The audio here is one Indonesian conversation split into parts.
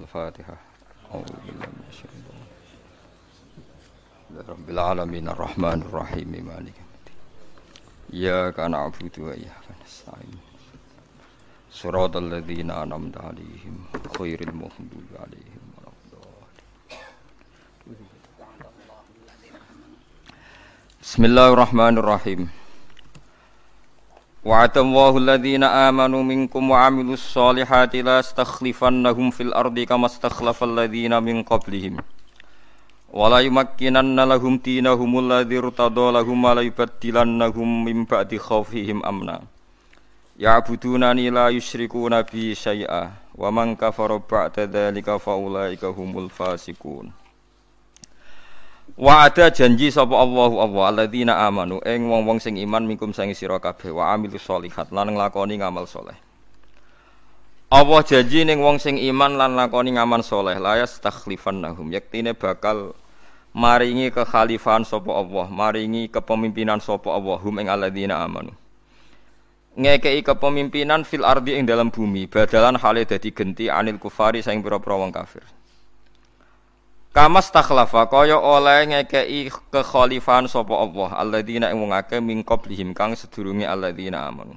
الفاتحة. أعوذ بالله من الشيطان رب العالمين. الرحمن الرحيم. مالك إياك نعبد وإياك نستعين. صراط الذين أنعمت عليهم خير المغضوب عليهم ولا بسم الله الرحمن الرحيم. وعد الله الذين آمنوا منكم وعملوا الصالحات لا استخلفنهم في الأرض كما استخلف الذين من قبلهم. ولا يمكنن لهم دينهم الذي ارتضى لهم ولا يبدلنهم من بعد خوفهم أمنا. يعبدونني لا يشركون بي شيئا ومن كفر بعد ذلك فأولئك هم الفاسقون. Wa ada janji sapa Allahu Allah alladzina amanu ing wong-wong sing iman minkum sing sira kabeh wa amilus solihat lan nglakoni ngamal soleh. Allah janji ning wong sing iman lan lakoni ngamal soleh la yastakhlifannahum yektine bakal maringi kekhalifahan sapa Allah, maringi kepemimpinan sapa Allah hum ing alladzina amanu. Ngekei kepemimpinan fil ardi ing dalam bumi, badalan hale dadi genti anil kufari saing pira-pira wong kafir. Kamas takhlafa kaya oleh ngekei kekhalifahan sapa Allah alladzina ing wong akeh min qablihim kang sedurunge alladzina amanu.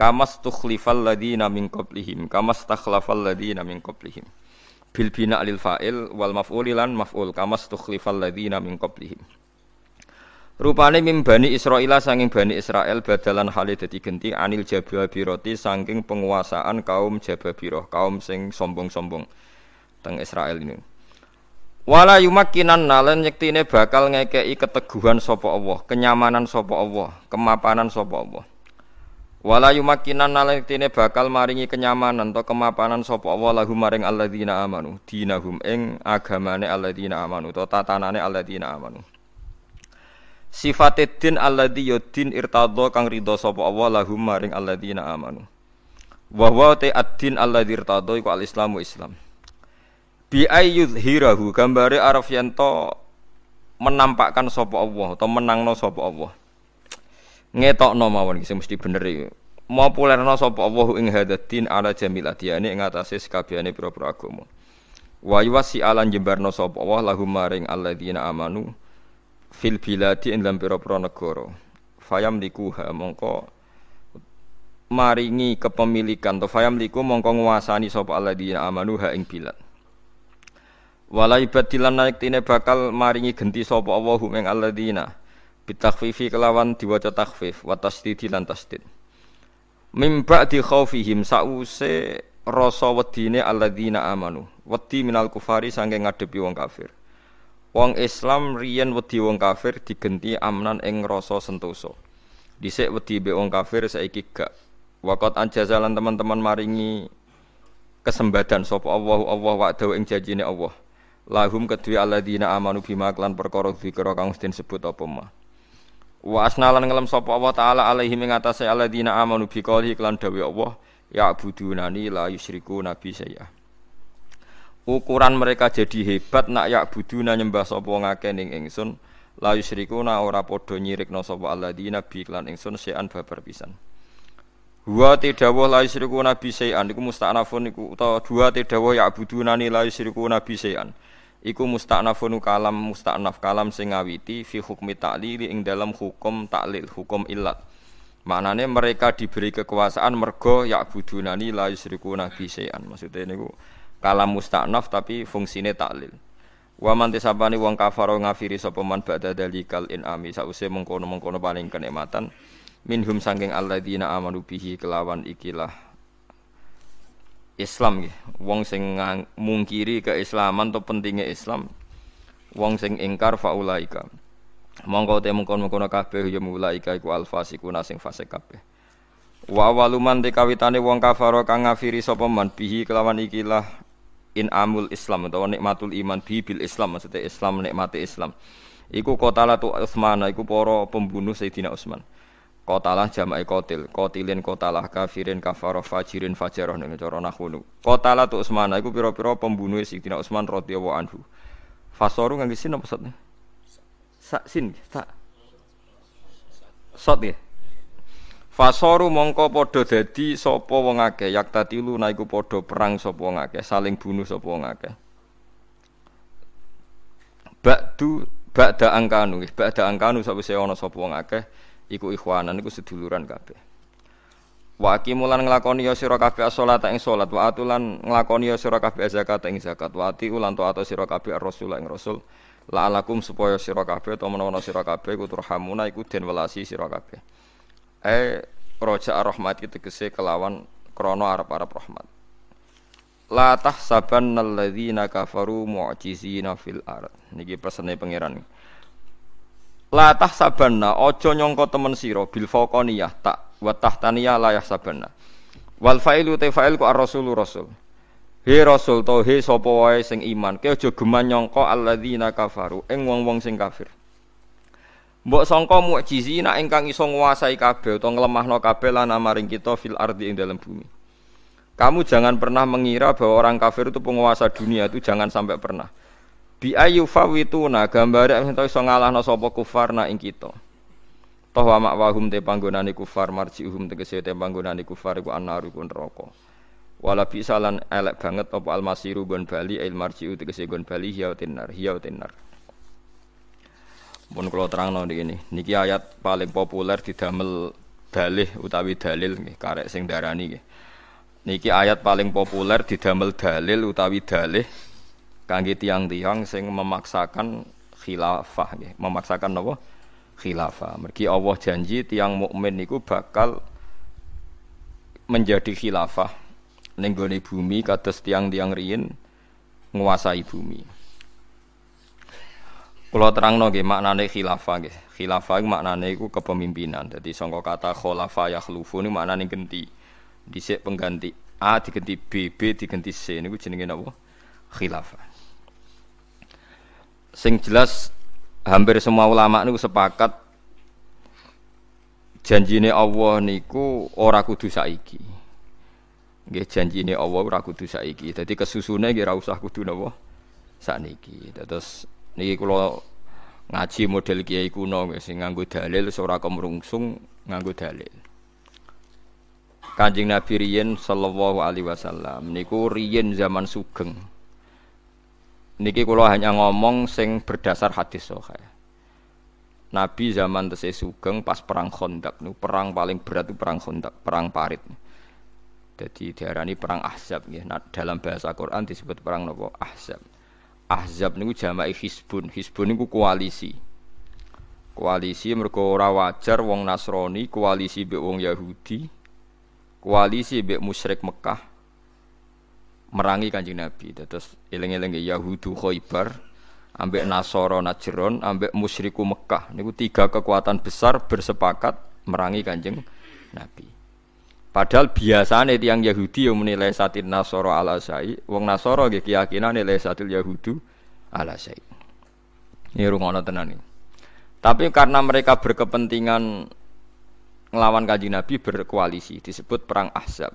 Kamas tukhlifal ladzina min qablihim kamas takhlafal ladzina min qablihim. Bil bina lil fa'il wal maf'ul lan maf'ul kamas tukhlifal ladzina min qablihim. Rupane mim bani Israila sanging bani Israel badalan hale dadi genti anil jababiroti saking penguasaan kaum Jababirah, kaum sing sombong-sombong teng Israel ini. Wala yumakkinan nalen nyektine bakal ngekei keteguhan sapa Allah, kenyamanan sapa Allah, kemapanan sapa Allah. Wala yumakkinan nalen nyektine bakal maringi kenyamanan atau kemapanan sapa Allah lahum maring alladzina amanu, dinahum ing agamane alladzina amanu atau tatanane alladzina amanu. Sifate din alladzi yudin irtadha kang ridho sapa Allah lahum maring alladzina amanu. Wa huwa ta ad-din alladzi irtadha iku al-islamu Islam. Bi ayyudhirahu gambare araf menampakkan sapa Allah atau menangno sapa Allah. Ngetokno mawon iki mesti bener iki. Populerno sapa Allah ing hadatin ala jamil adiyane ing atase sekabehane pira-pira agama. Wa yuwasi alan jembarno sapa Allah lahum maring alladzina amanu fil biladi ing dalam pira-pira negara. Fayam likuha mongko maringi kepemilikan to fayam liku mongko nguasani sapa alladzina amanu ha ing bilad Wala ibadilan naik tine bakal maringi genti sapa Allah ing alladzina bitakhfifi kelawan diwaca takhfif wa tasdidi tasdid. Mim ba'di khaufihim sause rasa wedine alladzina amanu. Wedi minal kufari saking ngadepi wong kafir. Wong Islam riyen wedi wong kafir digenti amnan ing rasa sentosa. Dhisik wedi be wong kafir saiki gak. Waqat anjazalan teman-teman maringi kesembadan sapa Allah Allah wa'dahu ing janjine Allah lahum kedua alladzina amanu bima klan perkara dzikra kang mesti sebut apa ma? Wa asnalan ngelem sapa Allah taala alaihi ing atase alladzina amanu bi qouli klan dawe Allah ya budunani la yusyriku nabi saya ukuran mereka jadi hebat nak ya buduna nyembah sapa ngake ning ingsun la yusyriku na ora padha nyirikna sapa alladzina bi klan ingsun sean babar pisan. Dua tidawah la yusyriku nabi sayan iku musta'nafun iku utawa dua tidawah ya budunani la yusyriku nabi sayan iku musta'nafun kalam musta'naf kalam sing ngawiti fi hukmi ta'lili ing dalam hukum taklil hukum illat maknane mereka diberi kekuasaan mergo ya budunani la yusriku nabi syai'an. Maksudnya niku kalam musta'naf tapi fungsine taklil wa man tisabani wong kafaro ngafiri sapa man ba'da dalikal inami. Sause mengkono-mengkono paling kenikmatan. Minhum sangking alladzina amanu bihi kelawan ikilah Islam nggih. Wong sing mungkiri keislaman atau pentingnya Islam. Wong sing ingkar faulaika. Monggo te mengkon-mengkon kabeh ya mulaika iku alfasikuna sing fasik kabeh. Wa waluman te kawitane wong kafaro kang ngafiri sapa man bihi kelawan ikilah in amul Islam utawa nikmatul iman bi bil Islam maksudnya Islam nikmati Islam. Iku kotala tu Utsman iku para pembunuh Sayyidina Utsman. Kotalah jamai kotil, kotilin kotalah kafirin kafaroh fajirin fajaroh ning cara nahwu. Kotalah tu Utsman iku pira-pira pembunuh Sayyidina Utsman radhiyallahu anhu. Fasoru ngangge sin apa sot? Sa sin, sa. Sot ya. Fasoru mongko padha dadi sapa wong akeh yak tatilu naiku padha perang sapa wong akeh saling bunuh sapa wong akeh Ba'du ba'da angkanu ba'da angkanu sawise ana sapa wong akeh iku ikhwanan iku seduluran kabeh. Wa aqimulan nglakoni ya sira kabeh salat ing salat wa atulan nglakoni ya sira kabeh zakat ing zakat wa ati ulan taat sira kabeh rasul ing rasul. La'alakum supaya sira kabeh utawa menawa sira kabeh iku turhamuna iku den welasi sira kabeh. Eh roja rahmat itu kese kelawan krono arab-arab rahmat. La tahsabanna alladzina kafaru mu'jizina fil ard. Niki pesene pangeran la tahsabanna aja nyangka temen sira bil faqaniyah tak wa tahtaniyah la yahsabanna wal fa'ilu te fa'il ku ar-rasul rasul he rasul to he sapa wae sing iman ke aja geman nyangka alladzina kafaru ing wong-wong sing kafir Mbok sangka mukjizina ingkang iso nguasai kabeh utawa nglemahno kabeh lan amaring kita fil ardi ing dalam bumi. Kamu jangan pernah mengira bahwa orang kafir itu penguasa dunia itu jangan sampai pernah. Bi ayu fawituna gambare ento iso ngalahno sapa kufar na ing kita. Toh wa makwahum te panggonane kufar marjiuhum tegese te panggonane kufar iku annaru ku neraka. Wala bisalan elek banget apa almasiru gon bali il marjiu tegese gon bali hiya tinar hiya tinar. Pun kalau terang no ini, niki ayat paling populer di damel dalih utawi dalil nih, karek sing darani nih. Niki ayat paling populer di damel dalil utawi dalih kangge tiang-tiang sing memaksakan khilafah nih, memaksakan nopo khilafah. Mergi Allah janji tiang mukmin niku bakal menjadi khilafah ning bumi kados tiang-tiang riyin nguasai bumi. Kalau terang nggih maknane khilafah nggih. Khilafah iku maknane iku kepemimpinan. Jadi sangka kata khulafa yakhlufu niku maknane genti. Dhisik pengganti A diganti B, B diganti C niku jenenge napa? Khilafah. Sing jelas hampir semua ulama niku sepakat janjine Allah niku ora kudu saiki. Nggih janjine Allah ora kudu saiki. Dadi kesusune nggih ora usah kudu napa? Sakniki. Terus Niki kula ngaji model kiai kuno sing nganggo dalil ora kemrungsung nganggo dalil. Kanjeng Nabi riyen sallallahu alaihi wasallam niku riyen zaman sugeng. Niki kula hanya ngomong sing berdasar hadis sahih. Nabi zaman tesih sugeng pas perang Khandaq niku perang paling berat itu perang Khandaq, perang parit. Jadi diarani perang Ahzab nggih. Nah, dalam bahasa Quran disebut perang nopo Ahzab. Ahzab niku jama'i Hizbun. Hizbun niku koalisi. Koalisi mergo ora wajar wong Nasrani koalisi mbek wong Yahudi. Koalisi mbek musyrik Mekah merangi Kanjeng Nabi. Terus eling-eling Yahudu Khaybar ambek Nasoro Najron ambek musyriku Mekah niku tiga kekuatan besar bersepakat merangi Kanjeng Nabi. Padahal biasanya tiang Yahudi yang menilai satin Nasoro ala Sai, wong Nasoro gak keyakinan nilai satil Yahudu ala Sai. Ini rungono tenan ini. Tapi karena mereka berkepentingan ngelawan kaji Nabi berkoalisi disebut perang Ahzab.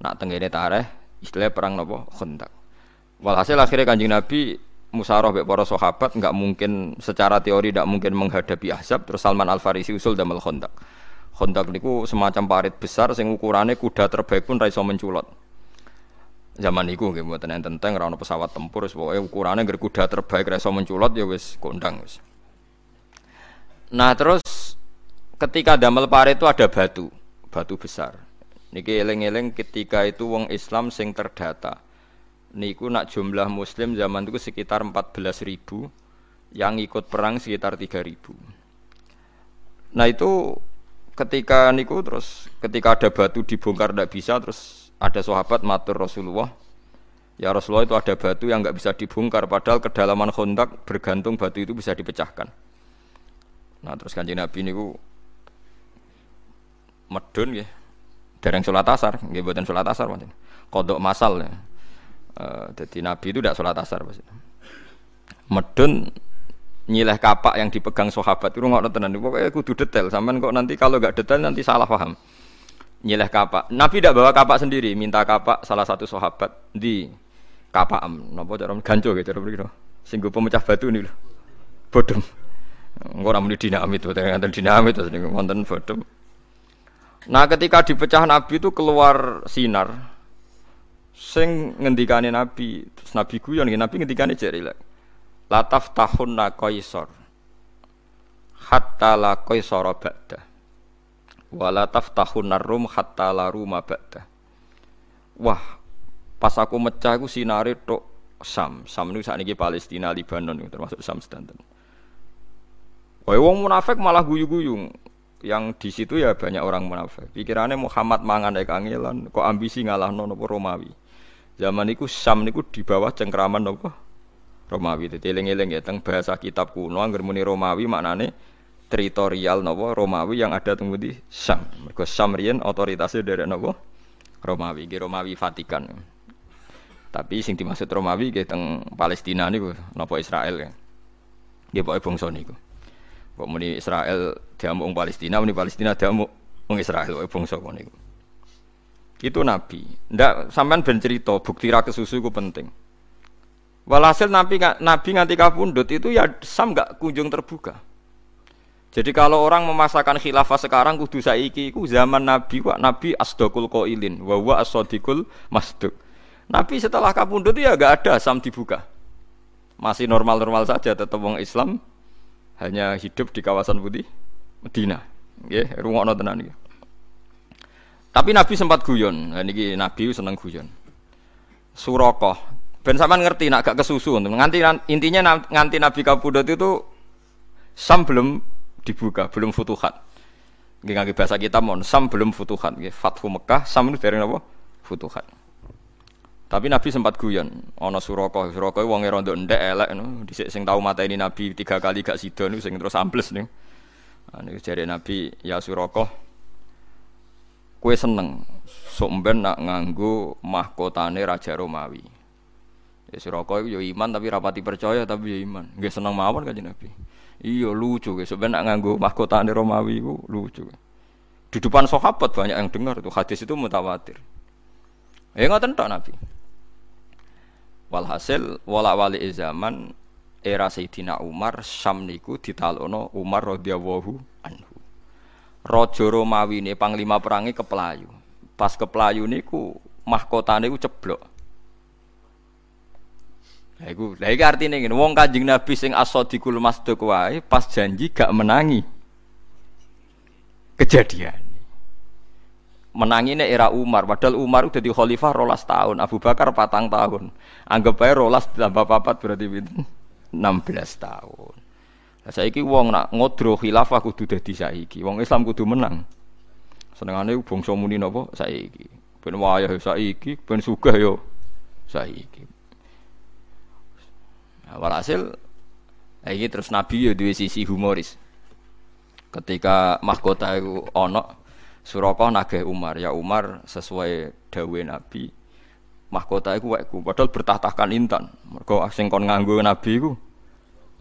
Nak tenggene tareh istilah perang nopo Khandaq. Walhasil akhirnya kanjeng Nabi musyawarah be para sahabat nggak mungkin secara teori tidak mungkin menghadapi Ahzab terus Salman Al Farisi usul damel Khandaq. Hondak niku semacam parit besar sing ukurannya kuda terbaik pun raiso menculot. Zaman niku nggih mboten enten tentang ora pesawat tempur wis pokoke ukurane kuda terbaik raiso menculot ya wis kondang wis. Nah, terus ketika damel parit itu ada batu, batu besar. Niki eling-eling ketika itu wong Islam sing terdata. Niku nak jumlah muslim zaman itu sekitar 14 ribu, yang ikut perang sekitar 3 ribu. Nah itu ketika niku terus ketika ada batu dibongkar tidak bisa terus ada sahabat matur Rasulullah ya Rasulullah itu ada batu yang nggak bisa dibongkar padahal kedalaman kontak bergantung batu itu bisa dipecahkan nah terus kanjeng Nabi niku medun ya dereng sholat asar nggih buatan sholat asar macam kodok masal ya. Jadi Nabi itu tidak sholat asar maksudnya medun nyileh kapak yang dipegang sahabat itu nggak tenan. Pokoknya kudu detail. Sampean kok nanti kalau nggak detail nanti salah paham. Nyileh kapak. Nabi tidak bawa kapak sendiri minta kapak salah satu sahabat di kapak am. Nopo cara ganco gitu cara begitu singgung pemecah batu nih loh bodom enggak namun dinamit betul nganten dinamit terus nih ngonten bodom Nah, ketika dipecah Nabi itu keluar sinar. Sing ngendikane Nabi, terus Nabi guyon Nabi ngendikane jek Lataf tahun qaisar. Hatta la qaisar ba'da. Wala taftahun narum hatta la ruma ba'da. Wah, pas aku mecah aku sinare tok Sam. Sam niku sakniki Palestina, Libanon termasuk Sam sedanten. Wah, wong munafik malah guyu-guyu. Yang di situ ya banyak orang munafik. Pikirannya Muhammad mangan nek kangelan, kok ambisi ngalahno napa Romawi. Zaman niku Sam niku di bawah cengkraman napa Romawi. Dadi eling-eling ya teng bahasa kitab kuno angger muni Romawi maknane teritorial napa Romawi yang ada teng di Sam. Mergo Sam riyen otoritasnya dari napa Romawi, ge Romawi Vatikan. Tapi sing dimaksud Romawi ge teng Palestina niku napa Israel ya. Nggih pokoke bangsa niku. Kok muni Israel diamuk Palestina, muni Palestina diamuk wong Israel pokoke bangsa kono. Itu nabi. Ndak sampean ben cerita bukti ra kesusu ku penting. Walhasil nabi nabi nganti kapundut itu ya sam nggak kunjung terbuka. Jadi kalau orang memasakkan khilafah sekarang kudu saiki iku zaman nabi wa nabi asdaqul qailin wa wa masduq. Nabi setelah kapundut ya nggak ada sam dibuka. Masih normal-normal saja tetap wong Islam hanya hidup di kawasan putih Medina. Nggih, rungokno tenan iki. Tapi Nabi sempat guyon. Nah, Nabi seneng guyon. Surakoh Ben sampean ngerti nak gak kesusu nganti intinya nganti Nabi Kapudot itu Sam belum dibuka, belum futuhat. Nggih bahasa kita mon, Sam belum futuhat nggih. Fathu Mekah, Sam itu dari napa? Futuhat. Tapi Nabi sempat guyon, ana Suraka, Suraka wong e rondo ndek elek no, dhisik sing tau mateni Nabi tiga kali gak sida niku sing terus ambles nih. Nah, niku jare Nabi, ya Suraka, kue seneng sok ben nak nganggo mahkotane Raja Romawi. Ya Suraka iku ya iman tapi rapati percaya tapi ya iman. Nggih seneng mawon kanjeng Nabi. Iya lucu guys, sebenarnya nganggo mahkota Romawi itu lucu. Di depan sahabat banyak yang dengar itu hadis itu mutawatir. Ya nggak tok Nabi. Walhasil wala wali zaman era Sayyidina Umar Syam niku ditalono Umar radhiyallahu anhu. Raja Romawi ini panglima perangi kepelayu. Pas kepelayu niku mahkotane ku ceblok. Lah iku, lah iki artine ngene, wong Kanjeng Nabi sing as-sadiqul masduq wae pas janji gak menangi. Kejadian. Menangine era Umar, padahal Umar udah di khalifah rolas tahun, Abu Bakar patang tahun. Anggap aja rolas tambah papat berarti pinten? 16 tahun. Lah saiki wong nak ngodro khilafah kudu dadi saiki. Wong Islam kudu menang. Senengane bangsa muni napa saiki. Ben wayah saiki, ben sugih yo saiki. Nah, walhasil ini terus Nabi ya dua sisi humoris. Ketika mahkota itu ono Suraka nagih Umar, ya Umar sesuai dawe Nabi. Mahkota iku wekku, padahal bertahtakan intan. Mergo sing kon nganggo Nabi iku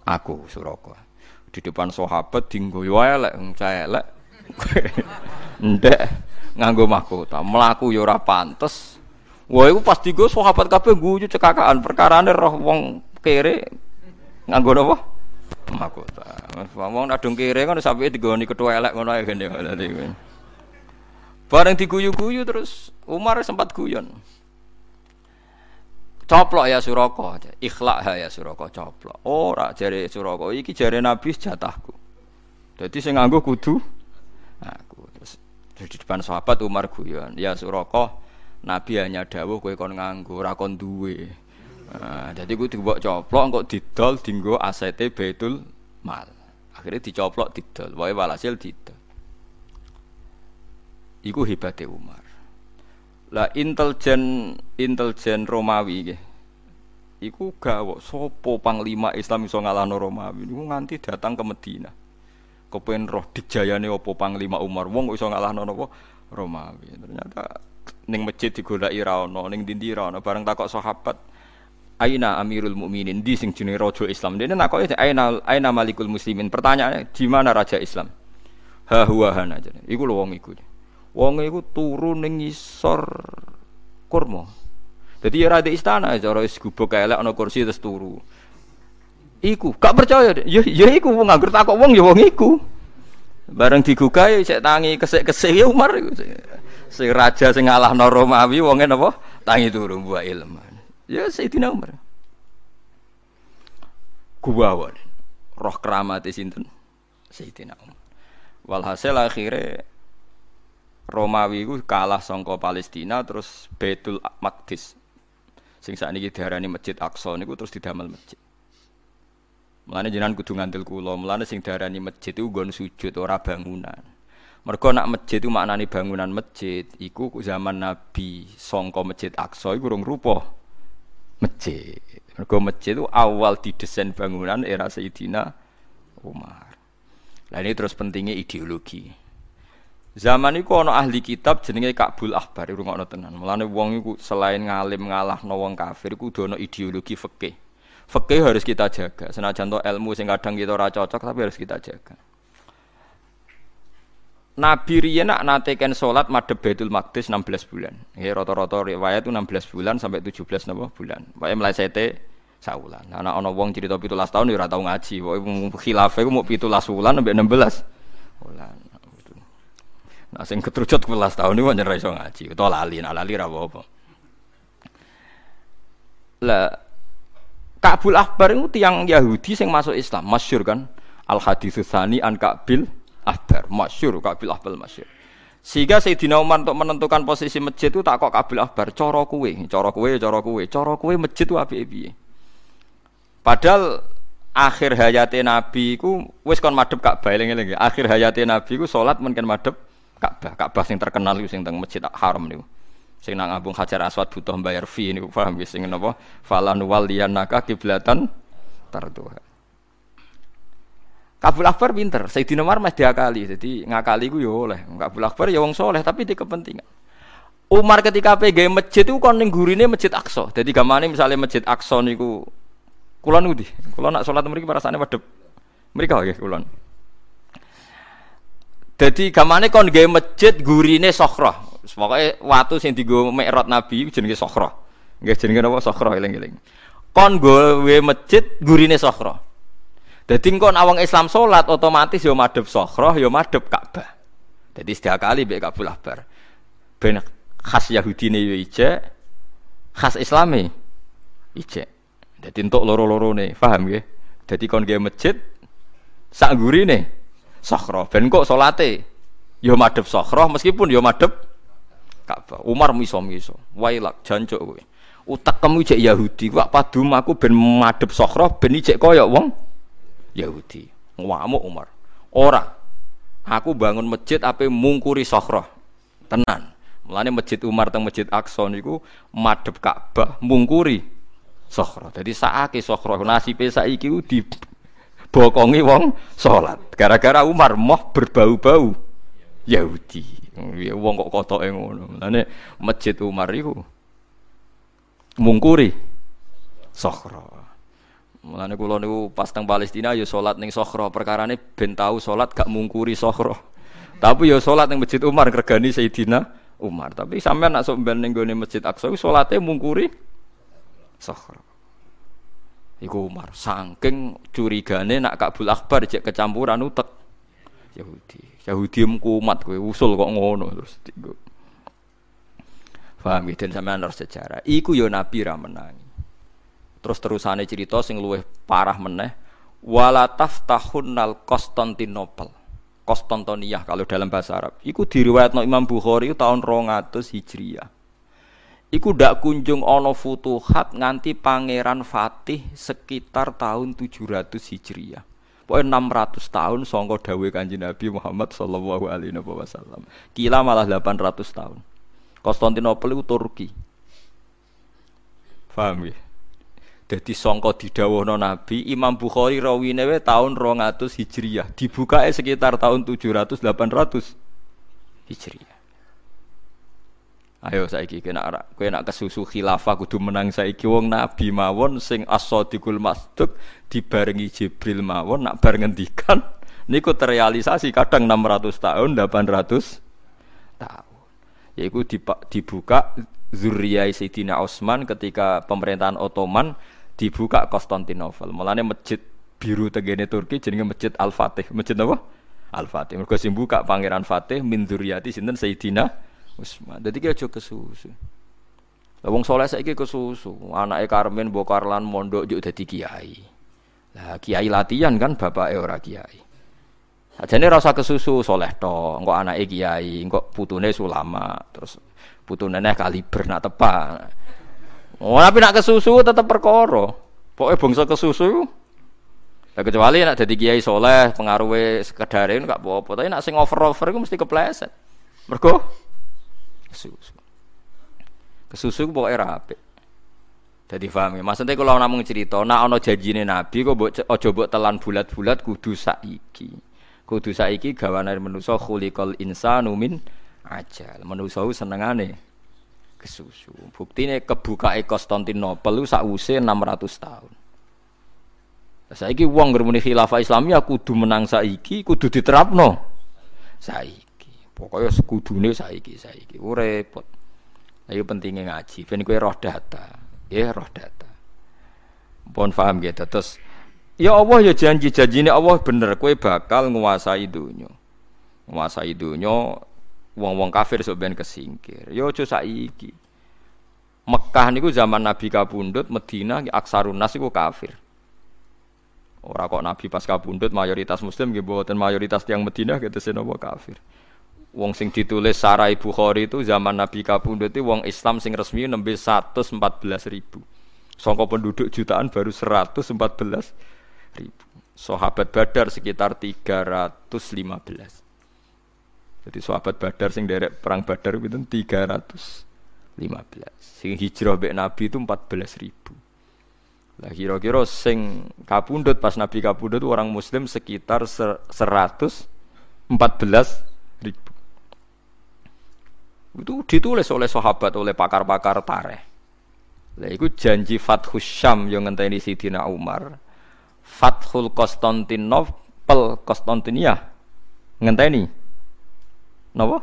aku Suraka. Di depan sahabat dinggo yo elek, elek. Ndek nganggo mahkota, melaku yo ora pantes. Wah, iku pas digo sahabat kabeh guyu cekakaan perkarane roh wong kere nganggo napa? Mahkota. Wong adung kere kan sampe digoni ketua elek ngono ae. Bareng diguyu-guyu terus Umar sempat guyon. Coplok ya Suraka, ikhlak ya Suraka coplok. Ora jare Suraka iki jare Nabi jatahku. Dadi sing nganggo kudu aku. Terus di depan sahabat Umar guyon, ya Suraka Nabi hanya dawuh kowe kon nganggo, ora kon duwe. Nah, jadi gue dibawa coplok, kok didol, dinggo asete betul mal. Akhirnya dicoplok didol, wae walhasil didol. Iku hebatnya Umar. Lah intelijen intelijen Romawi gitu. Iku gawok sopo panglima Islam iso ngalahno Romawi. Iku nganti datang ke Medina. Kepen roh dijayane opo panglima Umar wong iso ngalahno napa Romawi. Ternyata ning masjid digolaki ra ono, ning dindi ra ono, bareng takok sahabat Aina Amirul Mukminin di sing jenenge raja Islam. Dene nakoke aina aina Malikul Muslimin. Pertanyaannya di mana raja Islam? Ha huwa hana. Iku lho wong iku. Wong iku turu ning ngisor kurma. Dadi ya di istana cara wis gubuk elek ana kursi terus turu. Iku gak percaya. Ya ya iku wong nganggur takok wong ya wong iku. Bareng digugah cek tangi kesek-kesek ya Umar iku. Sing raja sing ngalahno Romawi wonge napa? Tangi turu buah ilmu. Ya Sayyidina Umar. Kuwawan. Roh keramat sinten? Sayyidina Umar. Walhasil akhirnya Romawi ku kalah songko Palestina terus Betul Maqdis. Sing sakniki diarani Masjid Aqsa niku terus didamel masjid. Mulane jenengan kudu ngandel kula, mulane sing diarani masjid iku nggon sujud ora bangunan. Mergo nak masjid itu maknane bangunan masjid, iku zaman Nabi songko Masjid Aqsa iku urung rupa masjid. Mergo masjid itu awal didesain bangunan era Sayyidina Umar. Lah ini terus pentingnya ideologi. Zaman iku ana ahli kitab jenenge Kabul Ahbar rungokno tenan. Mulane wong iku selain ngalim ngalahno wong kafir kudu ana ideologi fikih. Fikih harus kita jaga. Senajan to ilmu sing kadang kita ora cocok tapi harus kita jaga. Nabi riyen nak nateken salat madhep Baitul Maqdis 16 bulan. Ya rata-rata riwayat itu 16 bulan sampai 17 napa bulan. Wae mlesete saulan. Ana ana wong cerita 17 tahun ya ora tau ngaji. Pokoke khilafe ku mau 17 bulan sampai 16 bulan. Nah, sing ketrucut 17 tahun ini wajar iso ngaji. Utawa lali, nah lali ra apa. Lah Ka'bul Ahbar itu tiang Yahudi sing masuk Islam, masyur kan? Al hadis tsani an Ka'bil Ahbar, masyur Ka'bil Ahbar masyur. Sehingga Sayyidina Umar untuk menentukan posisi masjid itu tak kok Ka'bil Ahbar, coro kue, coro kue, coro kue, coro kue masjid itu api api. Padahal akhir hayatnya Nabi ku wis kon madhep Ka'bah eling-eling. Akhir hayatnya Nabi ku salat mungkin madhep Ka'bah. Ka'bah sing terkenal iku sing teng Masjid Haram niku sing nang Abung Hajar Aswad butuh bayar fee niku paham ya sing napa falan waliyanaka kiblatan tarduha Kabul Akbar pinter, Sayyidina Umar mesti diakali, jadi ngakali ku yo oleh. Kabul Akbar ya wong soleh tapi di kepentingan. Umar ketika PG masjid itu kon ning gurine masjid Aqsa. Jadi gamane misalnya masjid Aqsa niku kulon nudi, kulon nak sholat mriki rasane madhep. Mereka nggih kulon. Jadi gamane kon gawe masjid gurine sokhroh. Pokoke watu sing dienggo mikrot Nabi jenenge Sokhra. Nggih jenenge napa Sokhra eling-eling. Kon gawe masjid gurine Sokhra. Dadi kon awang Islam salat otomatis yo madhep Sokhra, yo madhep Ka'bah. Jadi setiap kali mbek Kabul Ahbar. Ben khas Yahudi ne yo ijek, khas Islami ijek. Dadi entuk loro-lorone, paham nggih? Dadi kon gawe masjid sak gurine Sokhra. Ben kok salate yo madhep Sokhra meskipun yo madhep Ka'bah. Umar miso-miso. Wailak jancuk kowe. Utak kamu cek Yahudi, wak padum aku ben madhep Sokhra ben ijek kaya wong Yahudi. Ngamuk Umar. Ora. Aku bangun masjid ape mungkuri Sokhra. Tenan. Mulane masjid Umar teng masjid Aqsa niku madhep Ka'bah mungkuri Sokhra. Jadi saake Sokhra nasibe saiki di bokongi wong salat. Gara-gara Umar moh berbau-bau Yahudi. Ya wong kok kotoke ngono. Mulane Masjid Umar iku mungkuri Sokhra. Mulane kula niku pas teng Palestina ya salat ning Sokhra, perkarane ben tau salat gak mungkuri Sokhra. Tapi ya salat ning Masjid Umar regani Sayyidina Umar. Tapi sampean nak sok ben ning gone Masjid Aqsa salate mungkuri Sokhra. Iku Umar saking curigane nak Kabul Akbar cek kecampuran utek Yahudi. Yahudi kumat kowe usul kok ngono terus. Paham ya dan harus sejarah. Iku yo Nabi ra menangi. Terus terusane cerita sing luwih parah meneh wala taftahunnal Konstantinopel. Konstantiniyah kalau dalam bahasa Arab. Iku diriwayatno Imam Bukhari tahun 200 Hijriah. Iku ndak kunjung ono futuhat nganti pangeran Fatih sekitar tahun 700 Hijriah. Pokoknya 600 tahun songko dawe kanji Nabi Muhammad Sallallahu Alaihi Wasallam. Kila malah 800 tahun. Konstantinopel itu Turki. Paham ya? Jadi songko didawuhno Nabi Imam Bukhari rawine we tahun 200 Hijriah. Dibuka sekitar tahun 700 800 Hijriah. Ayo saiki kena kowe nak kesusu khilafah kudu menang saiki wong nabi mawon sing as-sadiqul masduq dibarengi Jibril mawon nak bar ngendikan niku terrealisasi kadang 600 tahun 800 tahun. Yaiku dibuka zuriyah Sayyidina Utsman ketika pemerintahan Ottoman dibuka Konstantinopel. Mulane masjid biru tegene Turki jenenge Masjid Al-Fatih. Masjid apa? Al-Fatih. Mergo sing buka Pangeran Fatih min dzurriyyati sinten Sayyidina Utsman. Dadi ki aja kesusu. Lah wong saleh saiki kesusu, anake Karmen mbok Karlan mondok yo dadi kiai. Lah kiai latihan kan bapake ora kiai. Ajane rasa kesusu soleh to, engko anake kiai, engko putune sulama, terus putune neh kaliber nak tepak. Oh, tapi nak kesusu tetep perkara. Pokoke bangsa kesusu Ya kecuali nak jadi kiai soleh, pengaruhnya sekedar itu nggak apa-apa. Tapi nak sing over-over itu mesti kepleset. Mergo kesusu. Kesusu itu pokoknya rapi. Jadi paham ya. Maksudnya kalau namung cerita, nak ono janjine Nabi kok mbok aja mbok telan bulat-bulat kudu saiki. Kudu saiki gawane manusa khuliqal insanu min ajal. Manusa senengane kesusu. Buktine kebukae Konstantinopel usih 600 tahun. Saiki wong ngremuni khilafah Islamiyah kudu menang saiki, kudu diterapno saiki. Pokoknya sekudune saiki, saiki. Ora repot. Ayo pentingnya ngaji, ben kowe roh data. Ya roh data. Pun paham gitu. Terus ya Allah ya janji janjine Allah bener kowe bakal nguasai dunia. Nguasai dunia wong-wong kafir sok ben kesingkir. Ya aja saiki. Mekah niku zaman Nabi kabundut, Medina aksarun nas iku kafir. Ora kok Nabi pas kabundut mayoritas muslim nggih mboten mayoritas tiang Madinah gitu napa kafir. Wong sing ditulis Sarai Bukhari itu zaman Nabi kabundut itu wong Islam sing resmi nembe 114 ribu. Songko penduduk jutaan baru 114 ribu. Sahabat Badar sekitar 315. Jadi sahabat Badar sing derek perang Badar itu 315. Sing hijrah mbek Nabi itu 14 ribu. Lah kira-kira sing kapundut pas Nabi kapundut orang muslim sekitar 114 ribu. Itu ditulis oleh sahabat oleh pakar-pakar tareh. Lah itu janji Fathus Syam yang ngenteni Sidina Umar. Fathul Konstantinopel Konstantinia ngenteni. Napa?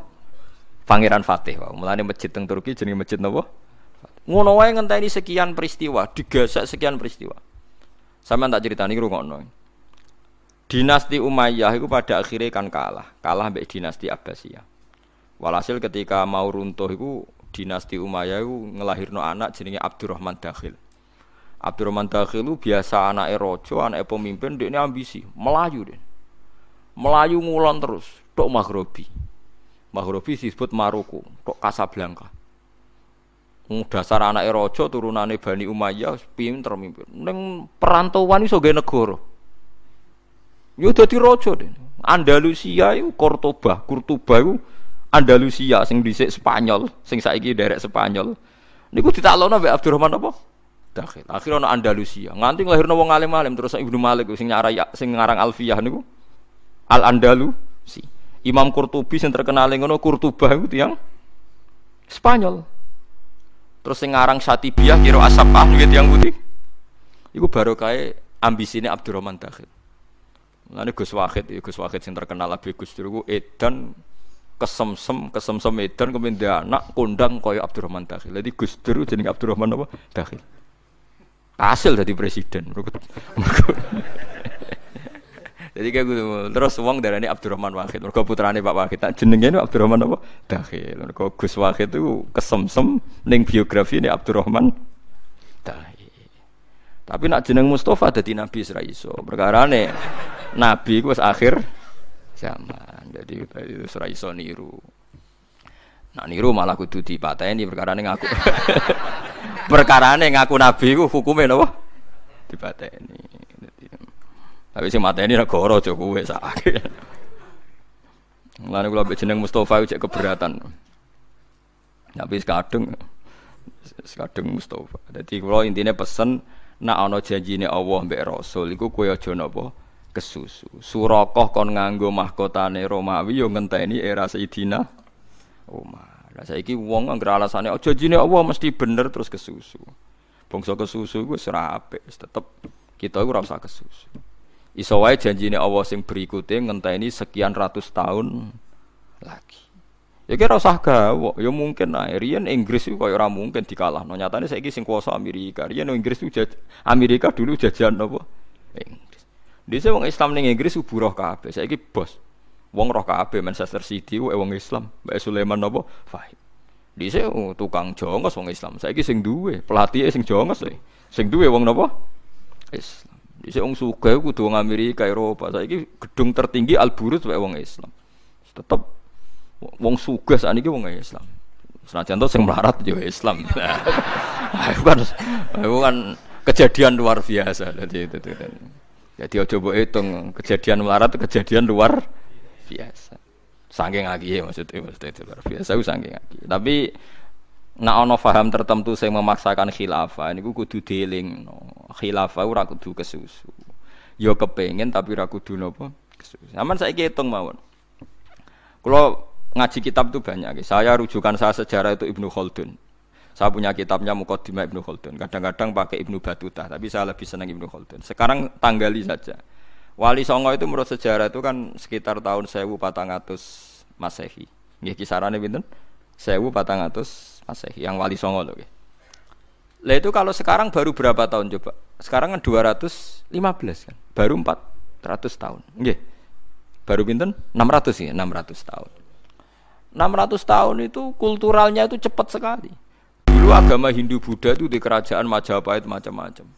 Pangeran Fatih. Mulane masjid teng Turki jenenge masjid napa? Ngono wae ngenteni sekian peristiwa, digesek sekian peristiwa. Sama tak ceritani ngono. Dinasti Umayyah itu pada akhirnya kan kalah, kalah mbek dinasti Abbasiyah. Walhasil ketika mau runtuh itu dinasti Umayyah itu ngelahirno anak jenenge Abdurrahman Dakhil. Abdurrahman Dakhil biasa anak rojo, anak pemimpin, dia ini ambisi, melayu deh. Melayu ngulon terus, tok Maghrobi. Maghrobi disebut Maroko, tok Casablanca dasar anak raja turunane Bani Umayyah pinter mimpin. Ning perantauan iso gawe negara. Yo dadi raja deh. Andalusia itu Cordoba, Kurtuba itu Andalusia sing dhisik Spanyol, sing saiki derek Spanyol. Niku ditaklono mbek Abdurrahman apa? Dakhil. Akhirnya ana Andalusia. Nganti nglahirno wong alim-alim terus Ibnu Malik sing nyarai sing ngarang Alfiyah niku Al Andalusi. Imam Qurtubi sing terkenal ngono Kurtuba itu yang Spanyol. Terus sing ngarang Satibiyah kira asapah gitu yang putih. Iku baru kayak ambisine Abdurrahman Dakhil. Mulane Gus Wahid, Gus Wahid sing terkenal lebih Gus Dur edan kesemsem kesemsem edan kemudian anak kondang kaya Abdurrahman Dakhil. Jadi Gus Dur jenenge Abdurrahman apa? Dakhil. Hasil jadi presiden. Jadi kayak gitu. Terus uang dari ini Abdurrahman Wahid. Mereka putrane Pak Wahid. Tak jenengnya ini Abdurrahman apa? Dakhil. Mereka Gus Wahid itu kesemsem neng biografi ini Abdurrahman. Tapi nak jeneng Mustafa jadi Nabi Israel. Perkara nih Nabi itu akhir zaman. Jadi itu Israel niru. Nah niru malah kudu perkara nih ngaku. perkara nih ngaku Nabi itu hukumnya apa? Dipateni. Tapi si mata ini negara aja kowe sakake. Mulane kula jeneng Mustofa cek keberatan. Tapi sekadung sekadung Mustofa. Dadi kula intine pesen nak ana janjine Allah mbek Rasul iku kowe aja napa kesusu. Surakoh kon nganggo mahkotane Romawi yo ngenteni era Sayyidina Umar. Lah saiki wong anggere alasane aja janjine Allah mesti bener terus kesusu. Bangsa kesusu iku ora apik, tetep kita ora usah kesusu. Iso wae janjine Allah sing berikutnya ngenteni sekian ratus tahun lagi. Ya kira usah gawok, ya mungkin nah. Rian Inggris itu kayak orang mungkin dikalah. No nyatanya saya sing kuasa Amerika. Rian Inggris itu Amerika dulu jajan apa? Inggris. Di sini Islam ning Inggris buruh kabeh. Saya bos. Wong roh kabeh Manchester City wae wong Islam, Mbak Sulaiman napa? Fahim. Dhisik oh, tukang jongos wong Islam. Saiki sing duwe, pelatih sing jongos e. Sing duwe wong napa? Islam. Dhisik wong sugih kudu wong Amerika, Eropa. Saiki gedung tertinggi Al Burj wae wong Islam. Tetep wong sugih sakniki wong Islam. Senajan to sing melarat yo Islam. Nah, bukan bukan kejadian luar biasa. Jadi itu. Jadi ojo mbok hitung kejadian melarat kejadian luar biasa. Saking lagi ya maksudnya, maksudnya luar biasa, saking lagi. Tapi nak ono faham tertentu saya memaksakan khilafah ini kudu dealing no. khilafah ora kudu kesusu yo kepengen tapi ora kudu nopo kesusu aman saya hitung mawon kalau ngaji kitab itu banyak saya rujukan saya sejarah itu Ibnu Khaldun saya punya kitabnya Muqaddimah Ibnu Khaldun kadang-kadang pakai Ibnu Batuta tapi saya lebih senang Ibnu Khaldun sekarang tanggali saja Wali Songo itu menurut sejarah itu kan sekitar tahun 1400 Masehi. Nggih kisarannya pinten? 1400 Masehi yang Wali Songo loh. Lah itu kalau sekarang baru berapa tahun coba? Sekarang kan 215 kan. Baru 400 tahun. Nggih. Baru pinten? 600 ya, 600 tahun. 600 tahun itu kulturalnya itu cepat sekali. Dulu agama Hindu Buddha itu di kerajaan Majapahit macam-macam.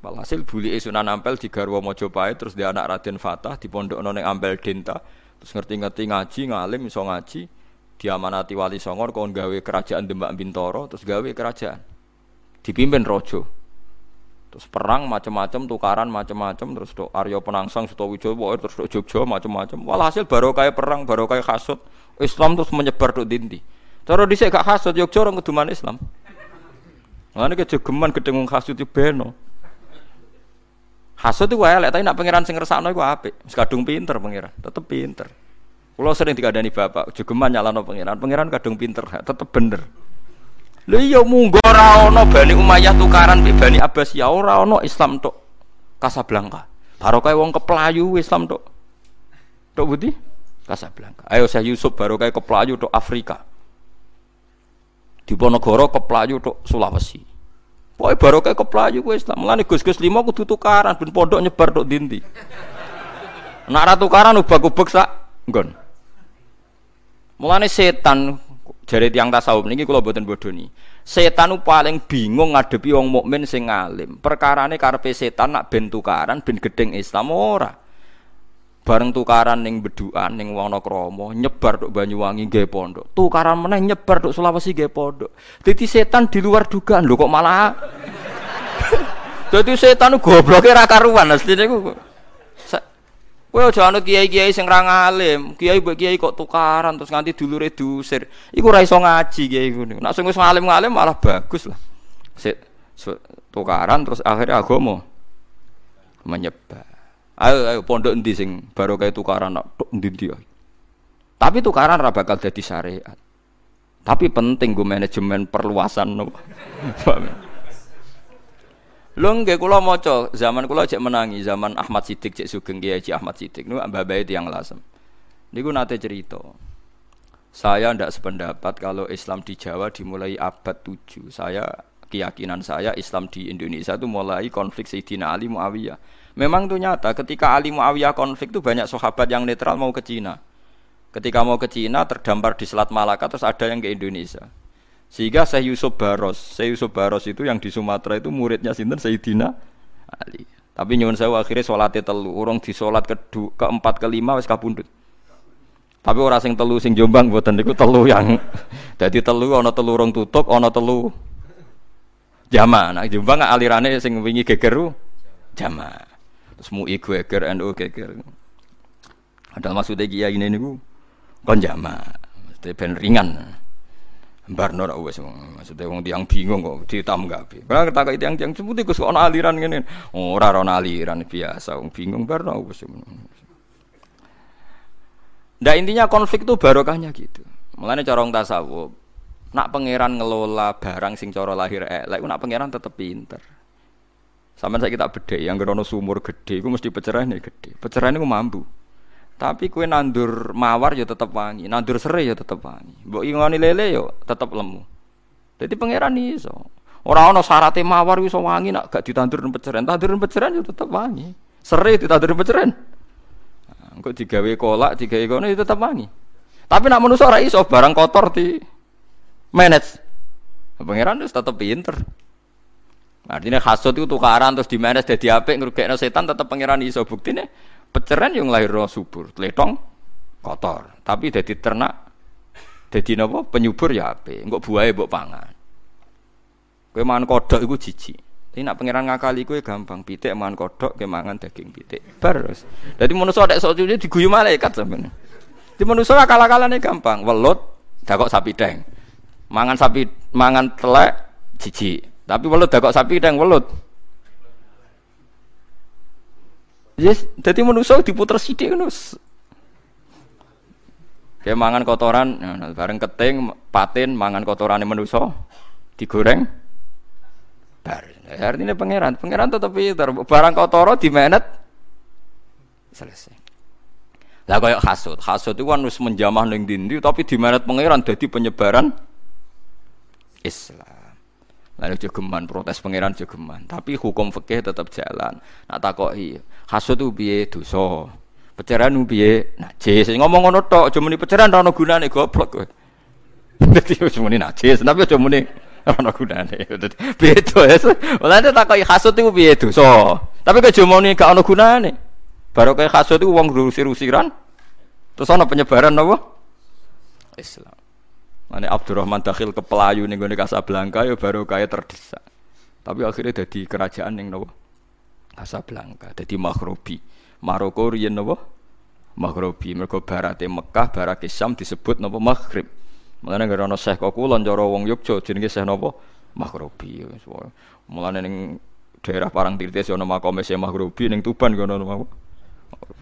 Walhasil buli Sunan Ampel di Garwa Mojopahit terus dia anak Raden Fatah di pondok noneng Ampel Denta terus ngerti-ngerti ngaji ngalim iso ngaji diamanati wali songor kon gawe kerajaan Demak Bintoro terus gawe kerajaan. Dipimpin rojo terus perang macam-macam tukaran macam-macam terus do Aryo Penangsang Sutowijowo terus do Jogja macam-macam. Walhasil baru kayak perang baru kayak kasut Islam terus menyebar do dinti cara dhisik gak kasut Jogja orang keduman Islam Ngene kejogeman kedengung kasut itu beno Hasud itu elek, tapi nak pangeran sing ngersakno iku apik. Wis kadung pinter pangeran, tetep pinter. Kulo sering dikandani bapak, jogeman nyalano pangeran, pangeran kadung pinter, tetep bener. Lha iya munggo ora ana Bani Umayyah tukaran mbek Bani Abbas ya ora ana Islam tok Kasablanka. Barokah wong keplayu Islam tok. Tok budi? Kasablanka. Ayo saya Yusuf barokah keplayu tok Afrika. Diponegoro keplayu tok Sulawesi. Pokoknya baru kayak keplayu gue Islam. Mulane gus-gus lima kudu tukaran, ben pondok nyebar dok dinti. Nak ra tukaran ubah-ubah sak nggon. Mulane setan jari tiang tasawuf niki kula boten bodoni. Setan paling bingung ngadepi wong mukmin sing alim. Perkarane karepe setan nak ben tukaran ben gedeng Islam ora bareng tukaran ning Beduan ning Wonokromo nyebar tok Banyuwangi nggih pondok tukaran meneh nyebar tok Sulawesi nggih pondok dadi setan di luar dugaan lho kok malah dadi setan gobloke ra karuan asline ku Kowe aja anut kiai-kiai sing ra ngalim, kiai mbek kiai kok tukaran terus nganti dulure diusir. Iku ora iso ngaji kiai ngono. Nek sing wis ngalim-ngalim malah bagus lah. Sik tukaran terus akhirnya agama menyebar. Ayo ayo pondok endi sing kayak tukaran tok endi Tapi tukaran ora bakal dadi syariat. Tapi penting gue manajemen perluasan no. Lho nggih kula maca zaman kula cek menangi zaman Ahmad Sidik cek Sugeng Kiai Ahmad Sidik niku mbah-mbah yang lasem. Niku nate cerita. Saya ndak sependapat kalau Islam di Jawa dimulai abad 7. Saya keyakinan saya Islam di Indonesia itu mulai konflik Sayyidina Ali Muawiyah. Memang itu nyata ketika Ali Muawiyah konflik itu banyak sahabat yang netral mau ke Cina. Ketika mau ke Cina terdampar di Selat Malaka terus ada yang ke Indonesia. Sehingga Syekh Yusuf Baros, Syekh Yusuf Baros itu yang di Sumatera itu muridnya sinten Sayyidina Ali. Tapi nyuwun saya akhirnya sholatnya telu, urung di sholat ke keempat kelima wis kabundut. Tapi orang sing telu sing Jombang buatan itu telu yang jadi telu ana telu urung tutup, ana telu jama. Nah Jombang alirannya sing wingi gegeru jama. Terus MUI geger, NU geger. Ada maksudnya kiai ini niku kon jama. Mesti ben ringan. Barno ora wis maksudnya wong tiang bingung kok ditambah. Kalau kata tiang-tiang seperti Gus ana aliran ngene. Ora ana aliran biasa wong bingung barno wis. Nah intinya konflik itu barokahnya gitu. Mulane cara tasawuf, nak pangeran ngelola barang sing cara lahir elek, nak pangeran tetep pinter. Sama saya kita beda, yang gerono sumur gede, gue mesti peceraian nih gede. Peceraian gue mampu. Tapi kue nandur mawar ya tetap wangi, nandur serai ya tetap wangi. Mbok ingoni lele yo ya tetap lemu. Jadi pangeran so. Orang ono syaratnya mawar iso wangi nak gak ditandur peceran, tandur peceran ya tetap wangi. Serai ditandur peceran. Nah, Engko digawe kolak, digawe kono itu tetap wangi. Tapi nak manusa ora iso barang kotor di manage. Pangeran wis tetep pinter. Artinya hasud itu tukaran terus di manage dadi apik ngrugekno setan tetep pangeran iso buktine peceran yang lahir subur, tletong kotor. Tapi dadi ternak dadi napa penyubur ya apik. Engko buahe mbok pangan. Kowe mangan kodok iku jijik. Tapi nak pangeran ngakali kowe gampang, pitik mangan kodok, kowe mangan daging pitik. Bar. Dadi manusa nek sok diguyu malaikat sampeyan. Di manusa akal-akalane gampang, welut dakok sapi deng. Mangan sapi mangan telek jijik. Tapi welut dakok sapi deng welut. Yes, jadi manusia diputer sidik kan Kayak mangan kotoran, nah, bareng keting, patin, mangan kotoran manusia, digoreng, bar. Artinya pangeran, pangeran tetap pinter. Barang kotor di menet, selesai. Lah kayak hasud, hasud itu kan harus menjamah neng dindi, tapi di menet pangeran jadi penyebaran Islam. Lalu jogeman protes pangeran jogeman, tapi hukum fikih tetap jalan. Nak takoki, hasud itu biye dosa. Pecaran piye? Najis. Ngomong ngono tok, aja muni pecaran ora ono gunane goblok kowe. Dadi wis muni najis, tapi aja muni ana gunane. Beda ya. Mulane tak kok hasud iku piye dosa. Tapi kok jomone gak ana gunane. Baru kayak hasud itu wong rusir-rusiran. Terus ana penyebaran apa? Islam. Mane Abdurrahman dakhil ke pelayu ning gone Casablanca ya baru kaya terdesak. Tapi akhirnya jadi kerajaan ning napa? Casablanca, jadi Maghribi. Maroko riyen napa? Maghribi. Mergo barate Mekah, barake Syam disebut napa Maghrib. Mulane gara ana Syekh kok kulon cara wong Yogya jenenge Syekh napa? Maghribi. Mulane ning daerah Parangtirtis ana makome Syekh Maghribi ning Tuban kono napa?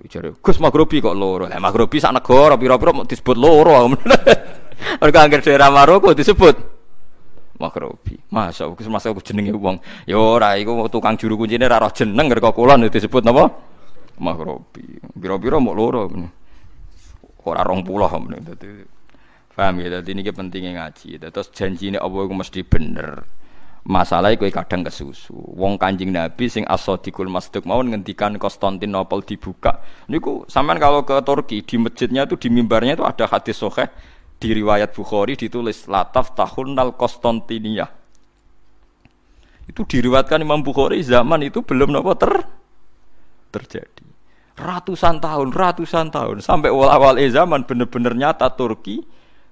Jare Gus Maghribi kok loro. Lah Maghribi sak negara pira-pira disebut loro. Mergo angger daerah Maroko disebut Maghribi. Masa Gus masa jenenge wong. Ya ora iku tukang juru kuncine ra roh jeneng kok kulon disebut napa? Maghribi. Pira-pira mok loro. Ora 20 men. Dadi Paham ya? Jadi ini pentingnya ngaji. Terus janji ini Allah itu mesti bener. Masalahnya kue kadang kesusu. Wong kanjing Nabi sing asodikul masduk mau ngendikan Konstantinopel dibuka. Niku sampean kalau ke Turki di masjidnya itu di mimbarnya itu ada hadis soheh di riwayat Bukhari ditulis lataf tahun nal Konstantinia. Itu diriwatkan Imam Bukhari zaman itu belum nopo ter terjadi. Ratusan tahun, ratusan tahun sampai awal-awal zaman bener-bener nyata Turki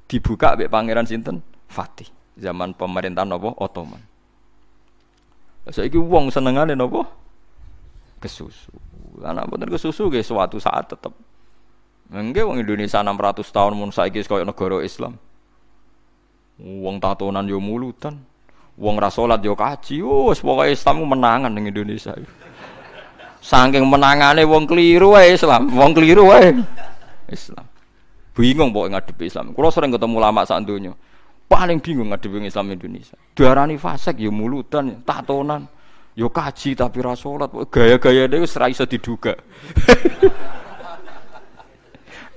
dibuka oleh pangeran sinten Fatih zaman pemerintahan nopo Ottoman. Saiki wong senengane nopo kesusu. Lah bener kesusu ge suatu saat tetep. Nggih wong Indonesia 600 tahun mun saiki koyo negara Islam. Wong tatonan yo mulutan. Wong ra salat yo kaji. Wes pokoke Islam menangan ning Indonesia. Saking menangane wong keliru wae Islam, wong keliru wae Islam. Bingung pokoknya ngadepi Islam. Kalau sering ketemu lama saat dunia, paling bingung ngadepi Islam Indonesia. Darani fasek, ya mulutan, tatonan, ya kaji tapi rasolat, gaya-gaya dia serai iso diduga.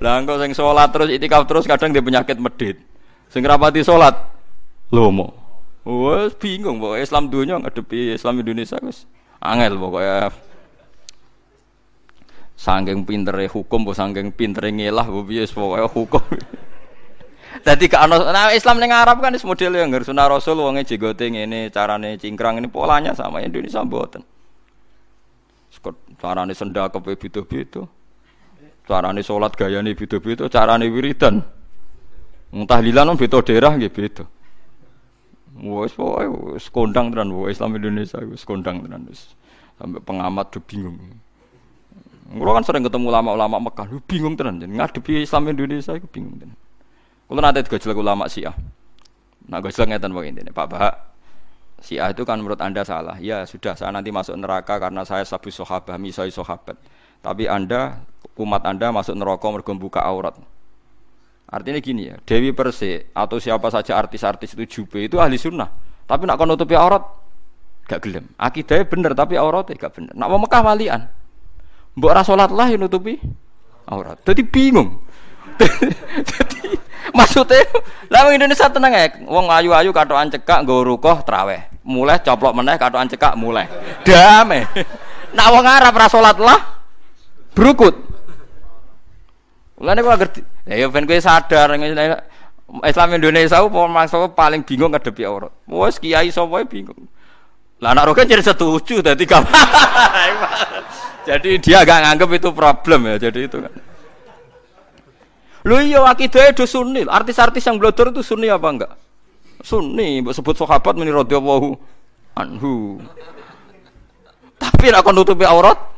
Lah engko sing salat terus itikaf terus kadang dia penyakit medit. Sing rapati salat lomo. Wes bingung pokoknya Islam dunia ngadepi Islam Indonesia wis angel pokoknya. Sangking pintere hukum, bu sangking pintere ngelah, bu bias pokoknya hukum. Jadi ke nah Islam neng Arab kan is model yang nggak sunnah Rasul, wongnya jigote ini, carane cingkrang ini polanya sama Indonesia buatan. Carane senda ke bidu bidu, carane sholat gaya nih bidu bidu, carane wiridan. Tahlilan om beda daerah gitu beda. Wes pokoknya kondang tenan, Islam Indonesia wes kondang tenan, sampai pengamat tuh bingung. Kulo kan sering ketemu ulama-ulama Mekah, lu bingung tenan ngadepi Islam Indonesia itu bingung tenan. Kulo nanti gojlek ulama Syiah. Nah gojlek ngeten begini ini Pak Bahak. Syiah itu kan menurut Anda salah. Ya sudah saya nanti masuk neraka karena saya sabu sahabat, misai sahabat. Tapi Anda umat Anda masuk neraka mergo buka aurat. Artinya gini ya, Dewi Persik atau siapa saja artis-artis itu jube itu ahli sunnah. Tapi nak nutupi aurat gak gelem. Akidahnya bener tapi auratnya gak bener. Nak mau Mekah walian. Mbok ora salat lah yang nutupi aurat. Jadi bingung. Jadi maksudnya lah Indonesia tenang ya. Wong ayu-ayu katokan cekak nggo rukoh traweh. Mulai coplok meneh katokan cekak mulai. Damai. Nak wong Arab ora salat lah berukut. Mulane kula ngerti. Ya ben kowe sadar Islam Indonesia ku paling bingung ngadepi aurat. Wes kiai sapa bingung. Lah anak rokan jadi setuju tadi jadi dia agak nganggep itu problem ya. Jadi itu kan. Lu iya itu sunni. Artis-artis yang blodor itu sunni apa enggak? Sunni. Sebut sahabat meni radhiyallahu anhu. Tapi nak nutupi aurat.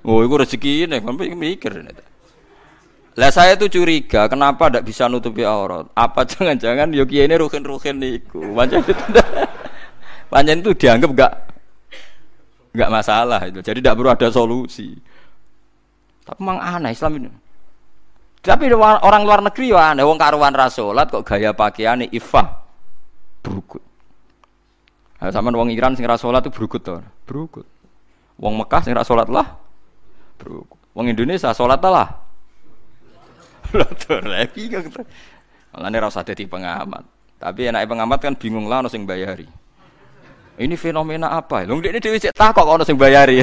Oh, itu rezeki ini, kan mikir ini. Lah saya tuh curiga, kenapa tidak bisa nutupi aurat? Apa jangan-jangan yogi ini rukin-rukin niku? Macam itu. Panjen itu dianggap enggak enggak masalah itu. Jadi tidak perlu ada solusi. Tapi memang aneh Islam ini. Tapi orang luar negeri ya aneh. Wong karuan rasulat kok gaya pakaiannya ifah berukut. Nah, sama wong Iran sing rasulat itu berukut tuh. Berukut. Wong Mekah sing rasulat lah berukut. Wong Indonesia sholat lah. Lotor lagi kan. Malah ini rasa jadi pengamat. Tapi enak pengamat kan bingung lah nasi bayari. Ini fenomena apa? Lho ndekne dhewe cek takok kok ana sing bayari.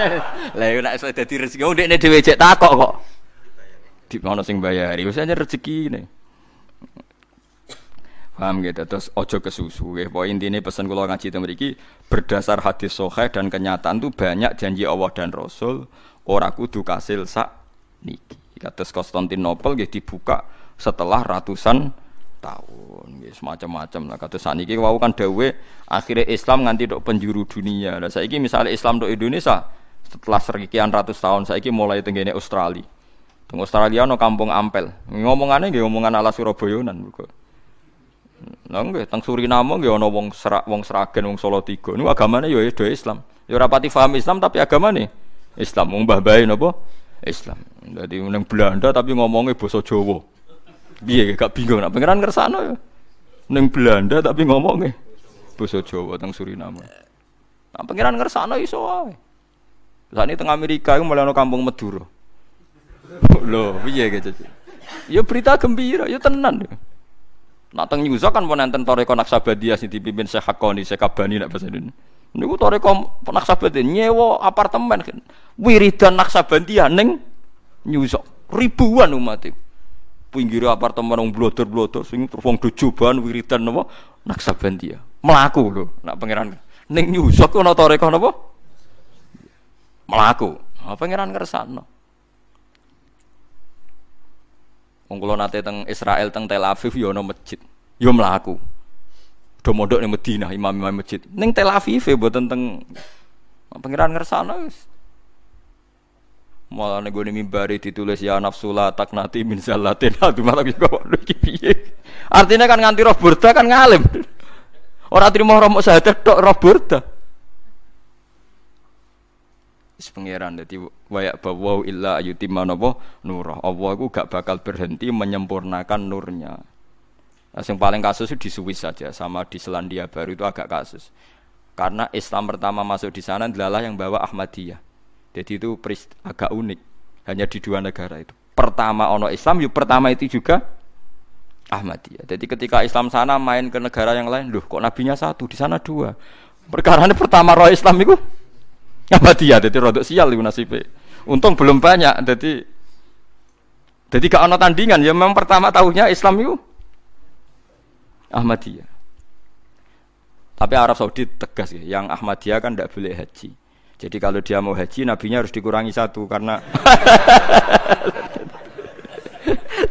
Lah nek iso dadi rezeki wong ndekne dhewe cek takok kok. Di ana sing bayari. Wis aja rezeki ini. Paham gitu, terus ojo kesusu. Ya. Poin intinya pesan kula ngaji itu mriki berdasar hadis sahih dan kenyataan tuh banyak janji Allah dan Rasul ora kudu kasil sak niki. Kados Konstantinopel nggih dibuka setelah ratusan tahun nggih semacam-macam. Lah kados saniki wau kan dawe akhirnya Islam nganti dok penjuru dunia. Lah saiki misalnya Islam dok Indonesia setelah sekian ratus tahun saiki mulai tenggene Australia. Teng Australia no kampung Ampel. Ngomongannya nggih ngomongan ala Surabayanan mergo. Lah nggih teng Suriname nggih ana wong serak wong Seragen wong Solo Tiga. Niku agamane ya Islam. Ya ora pati paham Islam tapi agamane Islam. Wong mbah bae napa Islam dadi nang Belanda tapi ngomongnya basa Jawa Piye gak bingung nak pangeran kersane ya. Ning Belanda tapi ngomongnya basa Jawa teng Suriname. Nah, pangeran ngersano iso wae. Saat ini tengah Amerika itu malah kampung Madura. Loh, piye gitu. Ya berita gembira, ya tenan. Ya. Nak teng New kan mau nonton Toreko Naksabadia sing dipimpin Syekh Hakoni, Syekh Kabani nak bahasa Indonesia. Niku Toreko Naksabadia nyewa apartemen kan. Wiridan Naksabandia ning New ribuan umat itu pinggir apartemen wong blotor-blotor sing terus wong dojoban wiridan napa naksabandia. Melaku lho nak pangeran. Ning nyusuk ana toreko napa? Melaku. Ha pangeran kersane. Wong kula nate teng Israel teng Tel Aviv ya ana masjid. Ya melaku. Do mondok ning Madinah imam-imam masjid. Ning Tel Aviv ya mboten teng pangeran kersane wis. Malah nih gue mimbari ditulis ya nafsula tak nanti min salatin malah bisa kok piye. Artinya kan nganti roh burda kan ngalim. Orang terima roh sahadat tok roh burda. Is dadi wayak bawa illa ayutimma napa nurah. Allah iku gak bakal berhenti menyempurnakan nurnya. Nah, yang paling kasus itu di Swiss saja sama di Selandia Baru itu agak kasus. Karena Islam pertama masuk di sana adalah yang bawa Ahmadiyah. Jadi itu agak unik. Hanya di dua negara itu. Pertama ono Islam, yuk pertama itu juga Ahmadiyah. Jadi ketika Islam sana main ke negara yang lain, loh kok nabinya satu, di sana dua. Perkara ini pertama roh Islam itu Ahmadiyah, jadi rodok sial itu nasibnya. Untung belum banyak, jadi jadi gak ono tandingan, ya memang pertama tahunya Islam itu Ahmadiyah. Tapi Arab Saudi tegas ya, yang Ahmadiyah kan tidak boleh haji. Jadi kalau dia mau haji, nabinya harus dikurangi satu karena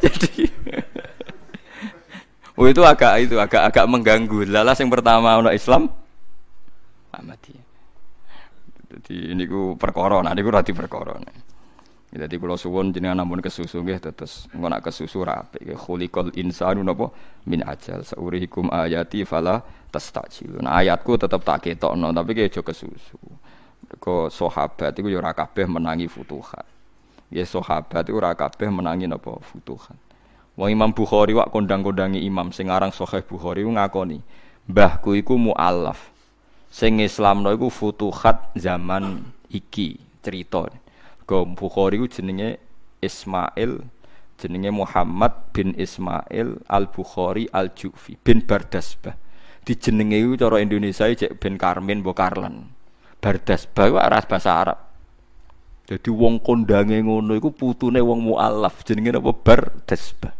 jadi oh itu agak itu agak agak mengganggu. Lalas yang pertama untuk Islam Ahmadiyah. Jadi ini ku perkara, nah niku rati perkara. Jadi kalau suwon jenengan namun kesusu nggih terus engko nak kesusu rapi nggih khuliqal insanu napa min ajal saurihikum ayati fala tastajilun. Nah, ayatku tetap tak ketokno tapi ke aja kesusu. Mergo sahabat iku ya kabeh menangi futuhat. Ya sahabat iku ora menangi napa futuhat. Wong Imam Bukhari wak kondang-kondangi imam sing aran Sahih Bukhari ngakoni, mbahku iku mualaf. Sing Islamno iku futuhat zaman iki cerita. Go Bukhari iku jenenge Ismail jenenge Muhammad bin Ismail Al Bukhari Al Jufi bin Bardasbah. Dijenenge iku cara Indonesia cek bin Karmin Bokarlan. Bardas bawa aras bahasa Arab. Jadi wong kondange ngono iku putune wong mualaf jenenge apa bar desbah.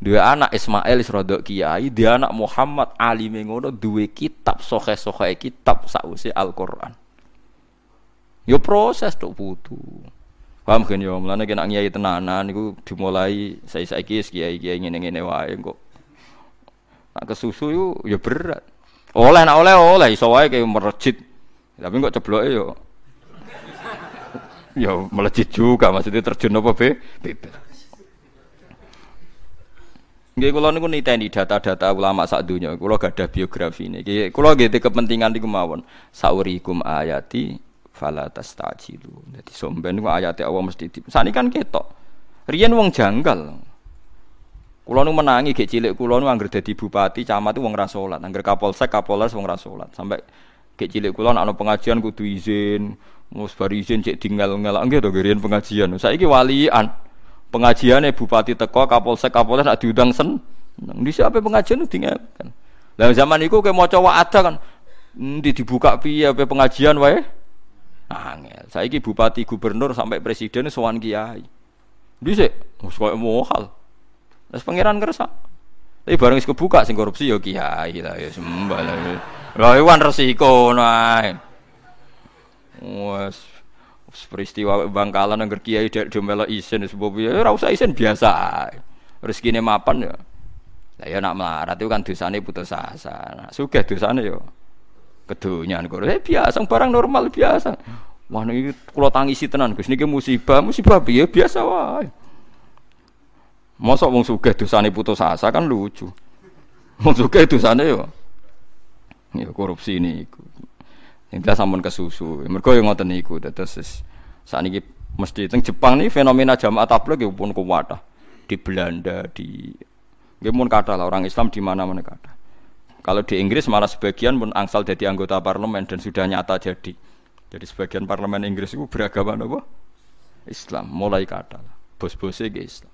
Dua anak Ismail Isrodok Kiai, dia anak Muhammad Ali ngono dua kitab sohe sohe kitab sausi Al Quran. Yo proses tuh putu. Paham kan yo, mulane kena kiai tenanan iku dimulai saya saiki kiai kiai ngene ngene wae kok. Nak kesusu yo yo berat. Oleh nak oleh oleh iso wae kayak merejit. Tapi kok cebloke yo yo melejit juga maksudnya terjun apa be? Bebas. Nggih kula niku niteni data-data ulama sak donya. Kula gadah biografi. Nggih kula nggih kepentingan niku mawon. Saurikum ayati fala tastajilu. Dadi somben niku ayate Allah mesti di. Sani kan ketok. Riyen wong janggal. Kula nu menangi gek cilik kula nu anggere dadi bupati, camat wong ra salat. Angger kapolsek, kapolres wong ra salat. Sampai gek cilik kula ana pengajian kudu izin. Mus bar izin cek tinggal ngelak nggih to pengajian. Saiki walian pengajian bupati teko kapolsek kapolres nak diundang sen di siapa pengajian itu kan lah zaman itu kayak coba ada kan di dibuka piye pengajian wae angel. Saiki bupati gubernur sampai presiden sowan kiai. Dhisik wis koyo mohal Terus pangeran kersa tapi bareng wis kebuka sing korupsi ya kiai lah ya sembah lah. Lha iwan resiko nae. Wes peristiwa Bangkalan yang kiai dek domelo isin sebab ya ora usah isin biasa. Rezekine mapan ya. Lah ya nak melarat itu kan dosane putus asa. Nah, sugih dosane yo kedonyan kok. Eh biasa barang normal biasa. Wah niki kula tangisi tenan Gus niki musibah, musibah piye biasa wae. Mosok wong sugih dosane putus asa kan lucu. Wong sugih dosane yo ya korupsi niku. Yang sampun kesusu. Mergo yang ngoten niku terus sakniki mesti teng Jepang nih fenomena jamaah tabligh pun kuwatah. Di Belanda di nggih kata lah orang Islam di mana-mana kata. Kalau di Inggris malah sebagian pun angsal jadi anggota parlemen dan sudah nyata jadi. Jadi sebagian parlemen Inggris itu beragama apa? Islam, mulai kata. Bos-bosnya ke Islam.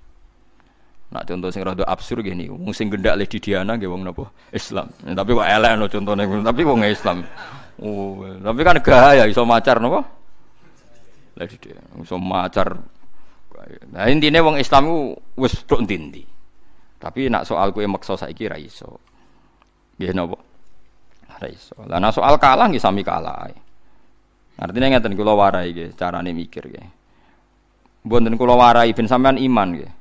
Nah contoh sing rada absurd gini, wong sing gendak le di Diana nggih wong napa? Islam. Ya, tapi kok elek no contohnya, tapi wong Islam. Oh, tapi kan gaya iso macar napa? Lah dia iso macar. Nah intine wong Islam ku wis tok ndi Tapi nak soal kowe maksa saiki ra iso. Nggih napa? Ra iso. Lah soal kalah nggih sami kalah. Artinya ngeten kula warai nggih carane mikir nggih. Mboten kula warai ben sampean iman nggih.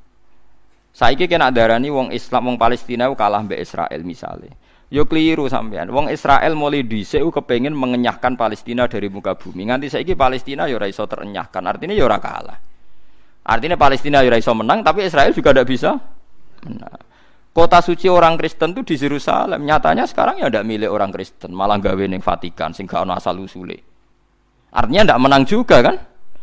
Saiki kena darani wong Islam wong Palestina kalah mbek Israel misalnya. Yo keliru sampean. Wong Israel mulai dhisik kepengin mengenyahkan Palestina dari muka bumi. Nganti saiki Palestina yo ora iso terenyahkan. Artinya yo ora kalah. Artinya Palestina yo ora iso menang tapi Israel juga tidak bisa menang. Kota suci orang Kristen tuh di Yerusalem. Nyatanya sekarang ya tidak milik orang Kristen, malah gawe ning Vatikan sing gak ono asal usule. Artinya tidak menang juga kan?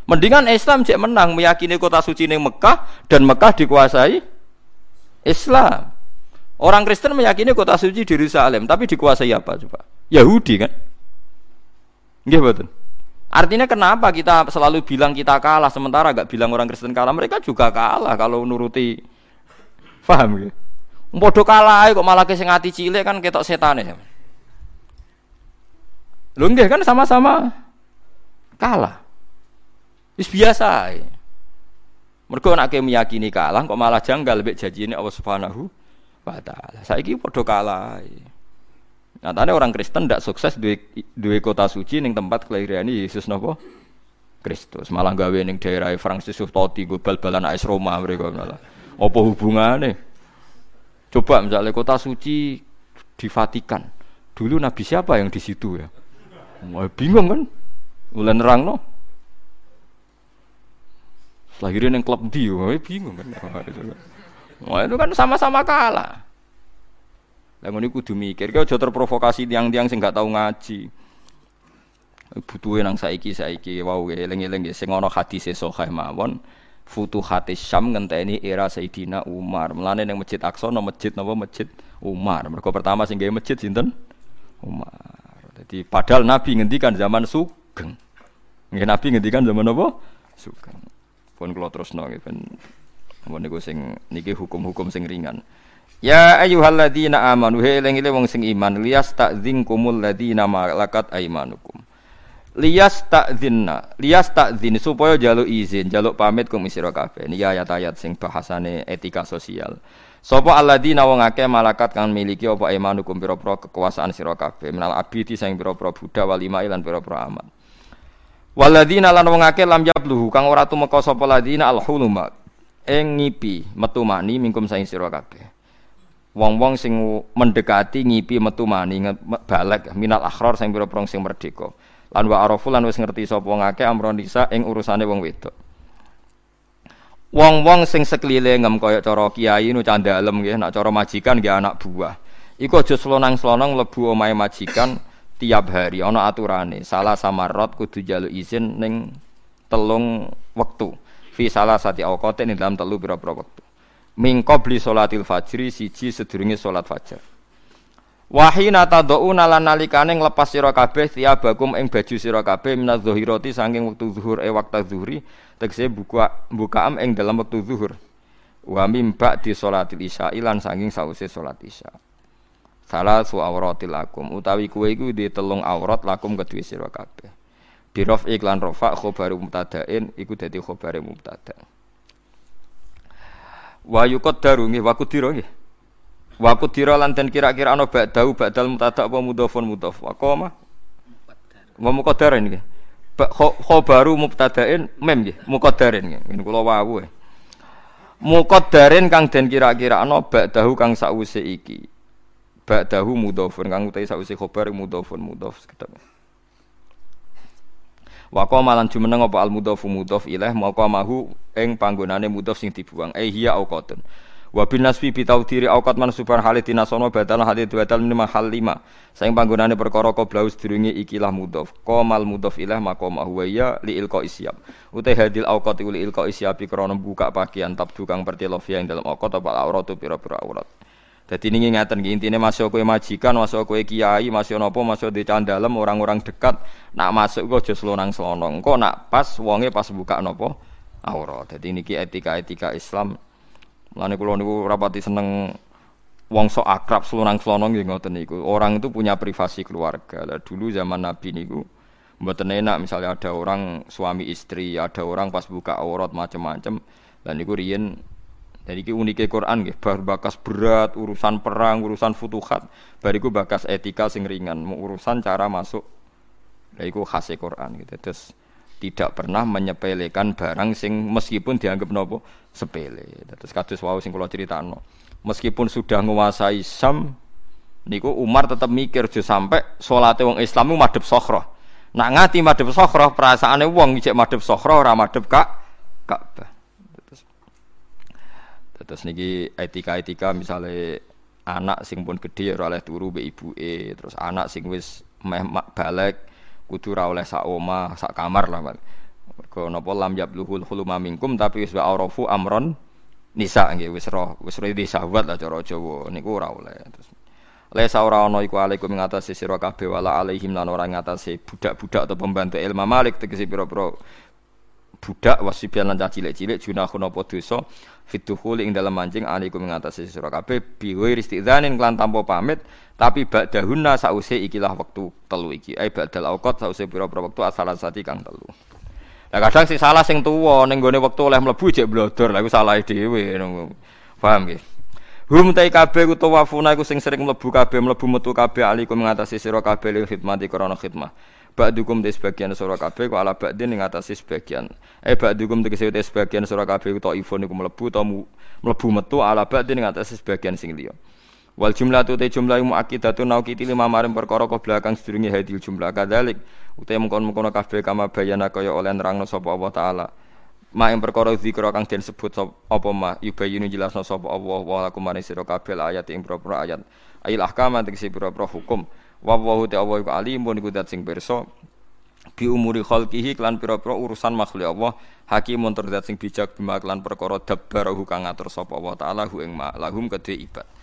Mendingan Islam cek menang meyakini kota suci ning Mekah dan Mekah dikuasai Islam. Orang Kristen meyakini kota suci di Yerusalem, tapi dikuasai apa coba? Yahudi kan? Nggih betul. Artinya kenapa kita selalu bilang kita kalah sementara gak bilang orang Kristen kalah? Mereka juga kalah kalau nuruti paham ya? Bodoh kalah kok malah sing ati cilik kan ketok setan ya. Lho nggih kan sama-sama kalah. Wis biasa. Mergo nek meyakini kalah kok malah janggal lebih ini Allah Subhanahu wa taala. Saiki padha kalah. Nyatane orang Kristen tidak sukses duwe duwe kota suci ning tempat kelahiran Yesus napa? Kristus. Malah gawe ning daerah Francis Totti go bal-balan AS Roma mereka malah. Apa hubungannya? Coba misalnya kota suci di Vatikan. Dulu nabi siapa yang di situ ya? Wah, bingung kan? Ulen nerang no? Lahirin yang klub di, wah bingung kan. Wah itu kan sama-sama kalah. Lah ngono kudu mikir, kau aja terprovokasi tiang-tiang sing gak tau ngaji. Butuhe nang saiki saiki wau eling-eling sing ana hadise sahih mawon. Futuhat Syam ngenteni era Sayyidina Umar. Mulane ning Masjid Aqsa no masjid napa masjid Umar. Mergo pertama sing gawe masjid sinten? Umar. Jadi padahal Nabi ngendikan zaman Sugeng. Nggih Nabi ngendikan zaman apa? Sugeng. Pun kula terusno nggih ben Ampun niku sing niki hukum-hukum sing ringan. Ya ayyuhalladzina amanu he eling wong sing iman liyas ta'dzinkumul ladzina malakat aimanukum. Lias takzinna, lias takzin supaya jaluk izin, jaluk pamit kum sira kabeh. Ini ayat-ayat sing bahasane etika sosial. Sapa alladzina wong akeh malakat kang miliki apa imanukum pira-pira kekuasaan sira kabeh, minal abidi sing pira-pira budak walima lan pira-pira amat. Waladina lan wong akeh lam yabluhu kang ora tumeka sapa ladina alhuluma ing ngipi metu mani mingkum saing sira kabeh. Wong-wong sing mendekati ngipi metu mani balik minal akhror sing pira-pira sing merdeka. Lan wa arafu lan wis ngerti sapa wong akeh amron nisa ing urusane wong wedok. Wong-wong sing sekelilingem kaya cara kiai nu candalem nggih, nak cara majikan nggih anak buah. Iku aja slonang-slonong mlebu omahe majikan tiap hari ana aturane. Salah samarot kudu jaluk izin ning telung wektu. Fi salah sati awqate ning dalam telu pira-pira wektu. Min qabli salatil fajri siji sedurunge salat fajar. Wahina tad'una lan nalikane nglepas sira kabeh tiabakum ing baju sira kabeh minadh dhahirati saking wektu zuhur e waktu zuhri tegese buka bukaam ing dalam wektu zuhur. Wa mimba di salatil isya lan saking sause salat isya. Salah su auratil lakum utawi kuwe iku di telung aurat lakum kedue sira kabeh. Birof iklan rofa khobaru mubtadain iku dadi khobare mubtada. Wa yuqaddaru nggih wa kudira nggih wa kudira lan den kira-kira ana ba'dau ba'dal mubtada apa mudhafun mudhaf. Wa qoma wa muqaddarin nggih. Khobaru mubtadain mem nggih muqaddarin nggih. Kula wau muqaddarin kang den kira-kira ana ba'dahu kang sause iki. Ba'dahu mudhofun kang utai sausi khobar mudhofun mudhof sekedap. Wa qama lan jumeneng apa al mudhofu mudhof ilaih maka mahu ing panggonane mudhof sing dibuang. Eh hiya auqatun wa bin nasbi bi tawdiri auqat mansuban halid dinasono badal hadid badal lima hal lima saing panggonane perkara blaus durunge ikilah mudhof qamal mudhof ilaih maka mahu ya li ilqa isyab utai hadil auqat li ilqa isyab krana buka pakaian tabdu kang pertelofia ing dalam auqat apa auratu pira-pira aurat jadi ini ngeten intinya masuk kue majikan, masuk kue kiai, masuk nopo, masuk di candalem orang-orang dekat. Nak masuk kok just lonang selonong. Kok nak pas wonge pas buka nopo aurat. Jadi ini etika-etika Islam. Mulane kula niku rapati seneng wong sok akrab selonang selonong gitu ngoten niku. Orang itu punya privasi keluarga. Lah dulu zaman Nabi niku mboten enak misalnya ada orang suami istri, ada orang pas buka aurat macam-macam. Dan niku riyen jadi ki unike Quran nggih, bar bakas berat, urusan perang, urusan futuhat, bariku bakas etika sing ringan, urusan cara masuk. Lah iku Quran gitu. Terus tidak pernah menyepelekan barang sing meskipun dianggap nopo sepele. Terus kados wau sing kula critakno. Meskipun sudah menguasai Sam niku Umar tetap mikir aja sampai salate wong Islam madhep sokhroh. Nak ngati madhep sokhroh perasaane wong ijek madhep sokhroh ora madhep Kak Ka'bah. Terus niki etika-etika misalnya anak sing pun gede ya ora oleh turu mbek ibuke, terus anak sing wis meh balik kudu ora oleh sak omah, sak kamar lah. Mergo napa lam yabluhul huluma minkum tapi wis aurafu amron nisa nggih wis roh wis di sahabat lah cara Jawa niku ora oleh. Terus Lesa ora ana iku alaikum ngatasi sira kabeh wala alaihim lan ora ngatasi budak-budak atau pembantu ilmu Malik tegese pira-pira budak wasibian lan cilik-cilik junahun apa dosa fituhul ing dalam mancing alaikum mengatasi sira kabeh biwi istidzanin klan tanpa pamit tapi ba'dahunna sause ikilah waktu telu iki. Ai ba'dal auqat sause pira-pira wektu asalan sati kang telu. Lah kadang si salah sing tuwa ning gone wektu oleh mlebu jek blodor lha iku salah dhewe paham nggih? Hum tai kabeh utawa wafuna iku sing sering mlebu kabeh mlebu metu kabeh alaikum mengatasi sira kabeh li khidmati krana khidmah. Ba'dukum te sebagian sura kabeh kok ala ba'din ing atase sebagian. Eh ba'dukum tegese te sebagian sura kabeh utawa ifun iku mlebu ta mlebu metu ala ba'din ing atase sebagian sing liya. Wal jumlah tu te jumlah muakidatu naukiti lima maring perkara belakang sedurunge hadil jumlah kadalik utawa mengkon-mengkon kabeh kama bayana kaya oleh nerangno sapa Allah taala. Ma ing perkara zikra kang den sebut apa ma yubayinu jelasno sapa Allah wa lakum maring sira kabeh ayat ing ayat. Ayil ahkam tegese pira-pira hukum. Wa wa ta Allah iku alimun iku sing pirsa bi umuri khalqihi klan pira-pira urusan makhluk Allah hakimun tur dat sing bijak bima klan perkara dabbarahu kang ngatur sapa Allah taala hu ing lahum kedhe ibad.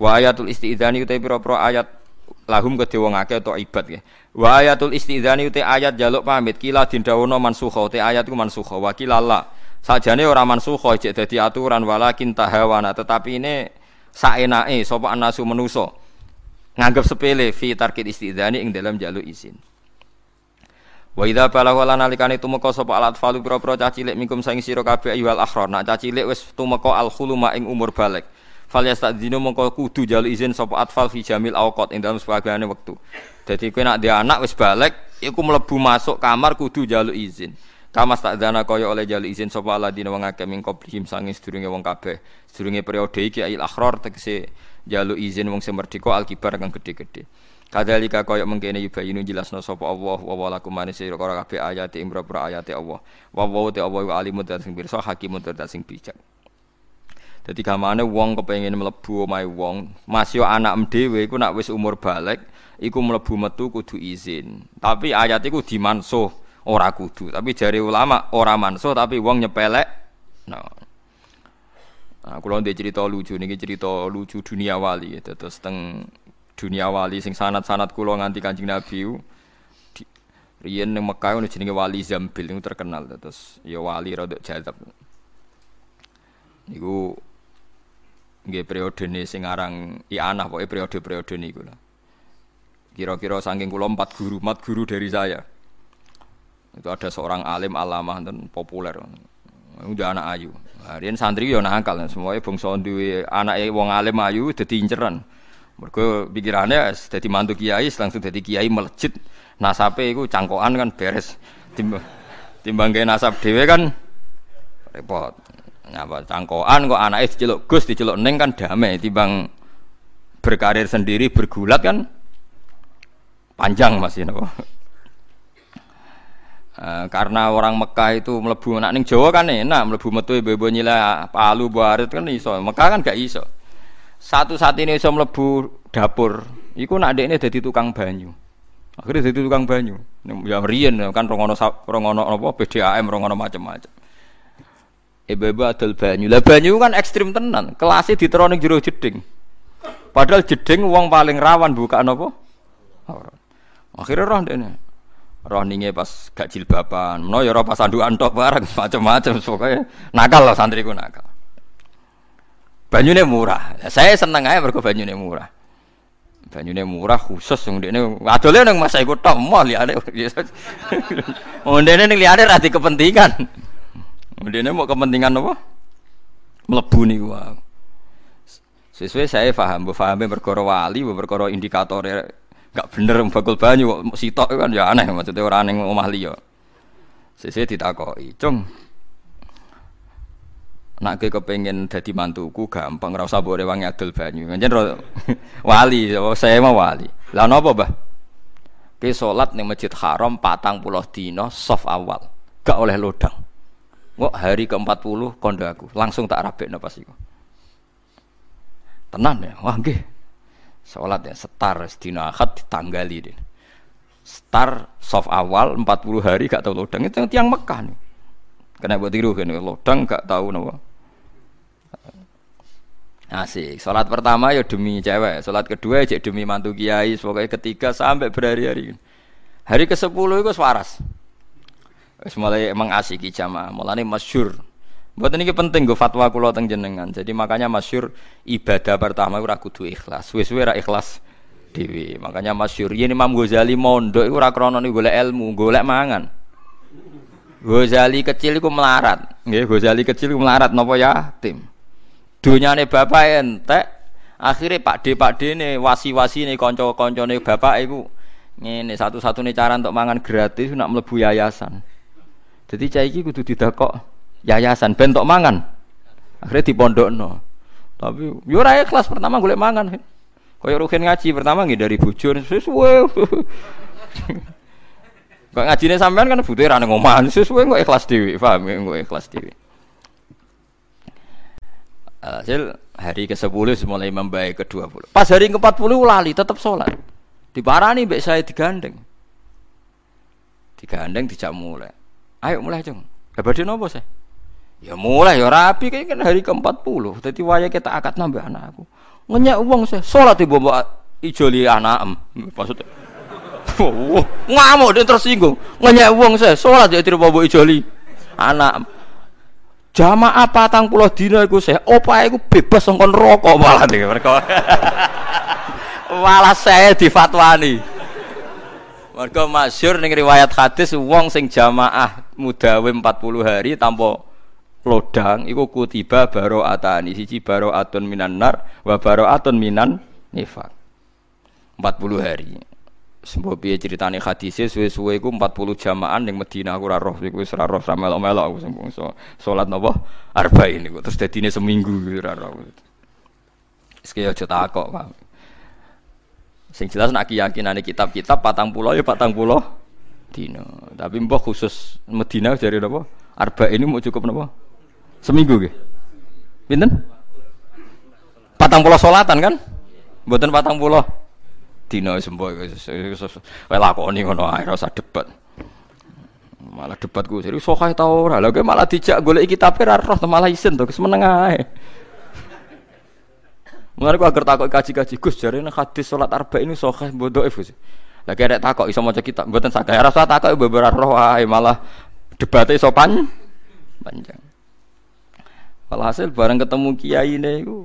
Wa ayatul istidzani uta pira-pira ayat lahum kedhe wong akeh atau ibad ya. Wa ayatul istidzani uta ayat jaluk pamit kila dindawono mansukha uta ayat ku mansukha wa kilala. Sajane ora mansukha jek dadi aturan walakin tahawana tetapi ini saenake sapa anasu menusa nganggap sepele fi tarkit istidzani ing dalam jaluk izin. Wa idza balagha lan nalikane tumeka sapa alat falu pira-pira cah cilik minkum saing sira kabeh ayyuhal akhrar. Nak cah cilik wis tumeka al khuluma ing umur balik. Fal yastadzinu mongko kudu jalu izin sapa atfal fi jamil awqat ing dalam sebagaiane wektu. Dadi kowe nak dia anak wis balik iku mlebu masuk kamar kudu jalu izin. Kama dana kaya oleh jalu izin sapa aladina wong akeh ming qablihim sanging sedurunge wong kabeh. Sedurunge periode iki ail akhrar tegese jalu izin wong sing merdeka alkibar kang gedhe-gedhe. Kadzalika kaya mengkene yubayinu jelasno sapa Allah wa wa lakum manis sira kabeh ayat ing boro ayat Allah. Wa wa te Allah alimun sing pirsa hakimun sing bijak. Dadi gamane wong kepengin mlebu omahe wong, masih anak dhewe iku nak wis umur balik, iku mlebu metu kudu izin. Tapi ayat iku dimansuh, ora kudu. Tapi jari ulama ora mansuh tapi wong nyepelek. Nah. Nah, kula ndek cerita lucu niki cerita lucu dunia wali terus teng dunia wali sing sanat-sanat kula nganti Kanjeng Nabi riyen ning Mekah ono jenenge wali Zambil niku terkenal terus ya wali rada jadab. Niku nggih periodene sing aran I'anah pokoke periode-periode niku lah. Kira-kira saking kula empat guru, empat guru dari saya. Itu ada seorang alim alamah dan populer. Udah anak ayu. Harian santri yo nakal, semuanya bangsa duwe anake wong alim ayu dadi inceran. Mergo pikirannya dadi mantu kiai langsung dadi kiai melejit. Nasabe iku cangkokan kan beres. Timbang timbang nasab dhewe kan repot. Nyapa cangkokan kok anaknya diceluk Gus diceluk Neng kan damai timbang berkarir sendiri bergulat kan panjang masih nopo. Uh, karena orang Mekah itu melebu anak ning Jawa kan enak melebu metu ibu-ibu nyila palu buarit kan iso Mekah kan gak iso satu saat ini bisa melebu dapur, iku nak ini jadi tukang banyu. Akhirnya jadi tukang banyu. Ya riyen kan rongono rongono apa PDAM rongono macam-macam. Ibu-ibu adol banyu. Lah banyu kan ekstrim tenan. Kelasnya diteronik jero jeding. Padahal jeding uang paling rawan buka apa? Akhirnya roh dene. Roh ninge pas gak jilbaban. No ya roh pas andukan tok barang macam-macam pokoknya nakal lah santriku nakal. Banyune murah. Saya seneng aja mergo banyune murah. Banyune murah khusus yang ini adole nang masa iku tok mau liyane. Ondene ning liyane ra kepentingan. Ondene mau kepentingan apa? Mlebu niku wae. Sesuai saya paham, bu paham perkara wali, bu perkara indikator gak bener bakul banyu sitok kan ya aneh maksudnya orang ning omah liya. Sesuai ditakoki, "Cung, nak ke kepengen jadi mantuku gampang rasa boleh wangi adol banyu njen wali saya mah wali lah napa bah ke salat ning masjid haram patang puluh dino soft awal gak oleh lodang kok hari ke 40 kondo aku. Langsung tak rabekno pas iku. Tenan ya? Wah nggih. Salat ya setar sedina akad ditanggali deh star soft awal 40 hari gak tahu lodang. Itu tiang Mekah nih. Kena buat tiru kan lodang gak tahu napa Asik. Salat pertama ya demi cewek, salat kedua ya demi mantu kiai, pokoknya ketiga sampai berhari-hari. Hari ke sepuluh itu waras. Wis mulai emang asik jamaah, mulane masyur. Buat ini penting gue fatwa kulo teng jenengan. Jadi makanya masyur ibadah pertama ora kudu ikhlas. Wis ora ikhlas dewi. Makanya masyur ini Imam Ghazali mondok iku ora krana golek ilmu, golek mangan. Ghazali kecil iku melarat. Nggih, Ghazali kecil iku melarat napa ya? Tim. Dunyane bapak entek, akhirnya Pak D Pak D ne wasi-wasi ne konco-konco ne bapak iku ngene satu-satunya cara untuk mangan gratis nak mlebu yayasan. Jadi cah iki kudu didakok yayasan ben tok mangan. Akhirnya dipondokno. Tapi yo ora kelas pertama golek mangan. Kaya rugen ngaji pertama nggih dari bujur sesuai. Kok ngajine sampean kan butuh ra nang omah sesuai kok ikhlas dhewe, paham ya kok ikhlas dhewe. Hasil hari ke-10 mulai membaik ke-20. Pas hari ke-40 lali tetap sholat. Diparani mbek saya digandeng. Digandeng dijak mulai. Ayo mulai, Cung. Lah badhe napa sih? Ya mulai ya rapi kayak kan hari ke-40. Dadi waya kita akad nambah anakku. Ngenyak uang saya sholat ibu mbok ijoli anak maksudnya. Oh, ngamuk dia tersinggung. Ngenyak uang saya sholat ya tidak bawa ijoli anak Jamaah patang puluh dina iku saya opa iku bebas sangkon rokok malah mereka. malah saya difatwani. Mergo masyhur ning riwayat hadis wong sing jamaah mudawe 40 hari tanpa lodang iku kutiba baro'atani. Siji baro'atun minan nar wa baro'atun minan nifak. 40 hari. Sembo piye ceritane hadise suwe-suwe iku 40 jamaah ning Madinah aku ora roh iku wis ora roh melok-melok aku sing so, salat napa? Arba'in niku terus dadine seminggu ora roh. Wis aja takok, Pak. Sing jelas nak keyakinane kitab-kitab patang pulau ya patang pulau dino. Tapi mbah khusus Medina dari napa? Arba ini mau cukup napa? Seminggu nggih. Pinten? Patang pulau solatan kan? Mboten patang pulau mbok wae lakoni ngono ae ora usah debat. Malah debat ku jadi sokae ta ora. Lah malah dijak golek kitab ra roh malah isen to keseneng ae. Mulane ku agar takok kaji-kaji. Gus jarene hadis salat arba ini sahih bodoh Gus. Lah kira takok iso maca kitab. Mboten saged ora usah takok beberapa roh ae malah debatnya iso pan panjang. Walhasil bareng ketemu kiai ini iku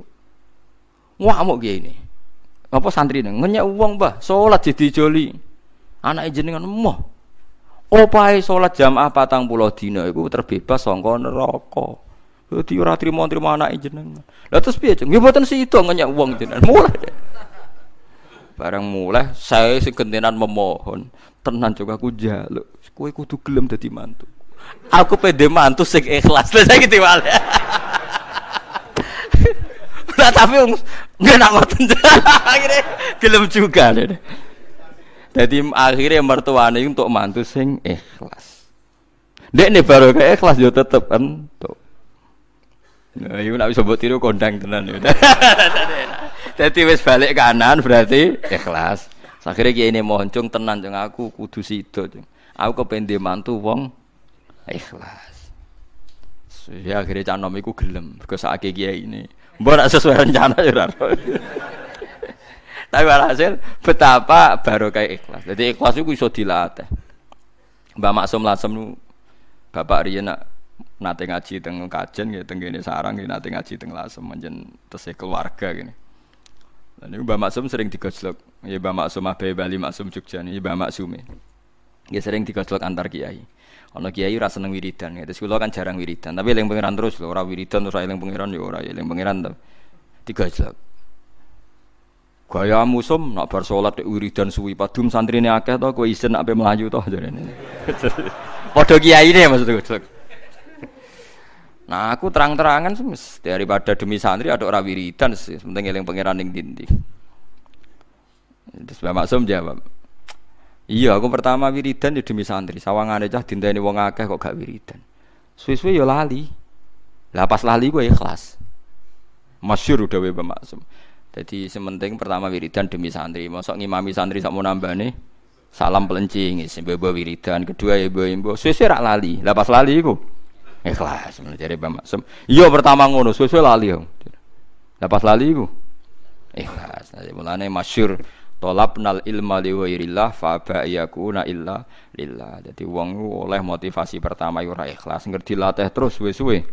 ngamuk kiai ini. Apa santri ini? Ngenyek uang bah sholat jadi joli. Anak jenengan moh opai sholat jamaah patang pulau dino itu terbebas songko neraka jadi ora trimo trimo anak jenengan lah terus piye cung nggih sih itu ngenyek uang jenengan mulai barang mulai saya sing gentenan memohon tenan juga aku jaluk kowe kudu gelem dadi mantu aku pede mantu sing ikhlas lha saiki diwale Nah tapi nggak nak ngoten. akhirnya gelem juga deh. Jadi akhirnya mertuane untuk mantu sing ikhlas. Dek nih baru kayak ikhlas yo tetep entuk. Nah, iku nak bisa buat tiru kondang tenan ya. Jadi wis balik kanan berarti ikhlas. Akhirnya kiai ini mohon cung tenan cung aku kudu sido cung. Aku kependi mantu wong ikhlas. Ya akhirnya canom iku gelem. Mergo sakake kiai ini. Mbok nak sesuai rencana ya Tapi hasil betapa baru kayak ikhlas. Jadi ikhlas itu bisa dilatih. Mbak Maksum Lasem Bapak Rian nak nate ngaji teng kajen gitu teng gini sarang gitu nate ngaji teng Lasem menjen tesih keluarga gini. Dan ini Mbak Maksum sering digojlok. Ya Mbak Maksum Abai Bali Maksum Jogja ini Mbak Maksum Ya sering digojlok antar kiai. Ono kiai ora seneng wiridan, ya. Terus kula kan jarang wiridan, tapi eling pangeran terus lho, ora wiridan terus eling pangeran ya ora, ya eling pangeran to. Jelek. Gaya musum nak bar salat wiridan suwi padum santrine akeh to kowe isin nak melayu to jarene. Padha kiai ne maksudku. Nah aku terang-terangan semes daripada demi santri ada orang wiridan sih, penting eling pangeran ning dindi. Terus Mbak Maksum jawab, Iya, aku pertama wiridan ya demi santri. Sawangane cah dinteni wong akeh kok gak wiridan. Suwe-suwe ya lali. Lah pas lali gue ikhlas. Masyur udah Mbak Maksum. Jadi sementing pertama wiridan demi santri. Mosok ngimami santri sak mau nambah salam pelencing bawa wiridan. Kedua ya imbo. Suwe-suwe rak lali. Lah pas lali iku ikhlas. Jadi Mbak Maksum. Iya pertama ngono, suwe-suwe lali. Lah pas lali iku ikhlas. Jadi mulane masyur nal ilma li ghairillah fa na illa lillah. Jadi wong oleh motivasi pertama yo ora ikhlas, ngerti latih terus suwe-suwe.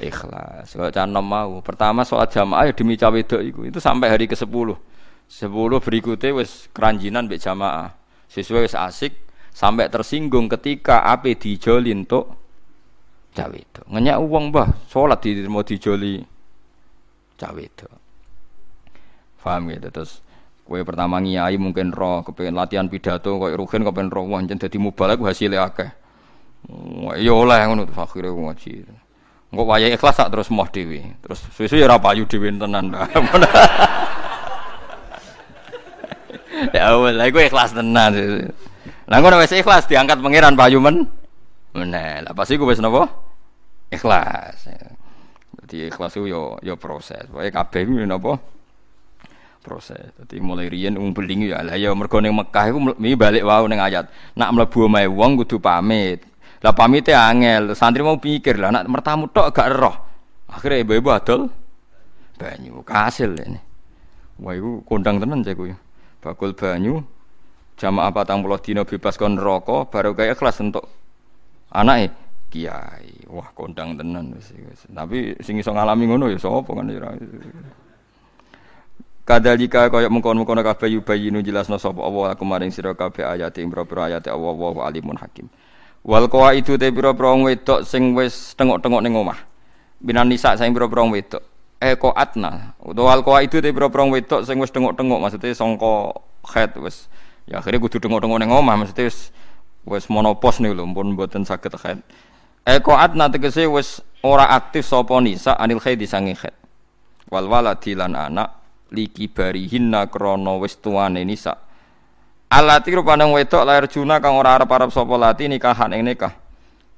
Ikhlas. Kalau canom mau, pertama soal jamaah ya demi cawe iku. Itu sampai hari ke-10. 10 berikutnya wis keranjinan mbek jamaah. Sesuai wis asik sampai tersinggung ketika ape dijoli untuk cawe wedok. Ngenyak uang bah, salat di mau dijoli cawe wedok. Paham gitu terus Kue pertama ngiyai mungkin roh, kepengen latihan pidato, kue rugen kepengen roh, wah jadi mubalak hasilnya akeh. Iya oleh ngono terus akhirnya gue ngaji. Enggak wayai ikhlas tak terus moh dewi, terus susu ya rapayu dewi tenan. ya Allah, gue ikhlas tenan. Lah ngono ikhlas diangkat pangeran payu men. Meneh, lah pasti gue napa? Ikhlas. Jadi ikhlas itu yo yo proses. Pokoke kabeh kuwi napa? proses. Jadi mulai riyen wong beling ya lah ya mergo ning Mekah iku mi balik wau ning ayat. Nak mlebu omahe wong kudu pamit. Lah pamite angel, santri mau pikir lah nak mertamu tok gak roh. Akhirnya ibu-ibu adol banyu kasil ini. Wah iku kondang tenan cek ya. Bakul banyu jamaah patang puluh dino bebas kon rokok baru kayak kelas untuk anak kiai. Wah kondang tenan Tapi sing iso ngalami ngono ya sapa kan ya. Kadalika kaya mengkon-mengkon kabeh yubayinu jelasna sapa Allah aku maring sira kabeh ayat ing pira ayat Allah wa alimun hakim. Wal itu te pira-pira wedok sing wis tengok-tengok ning omah. Binan nisa sing pira-pira wedok. Eh atna. Utawa wal itu te pira-pira wedok sing wis tengok-tengok maksudnya sangka head wis ya akhirnya kudu tengok-tengok ning omah maksudnya wis wis monopos nih lho pun mboten saged head. Eh atna tegese wis ora aktif sapa nisa anil khaid disange khaid. Wal waladi lan anak liki barihinna krana wis tuane nisa. Alati rupane wedok lahir juna kang ora arep-arep sapa lati nikahan ing nikah.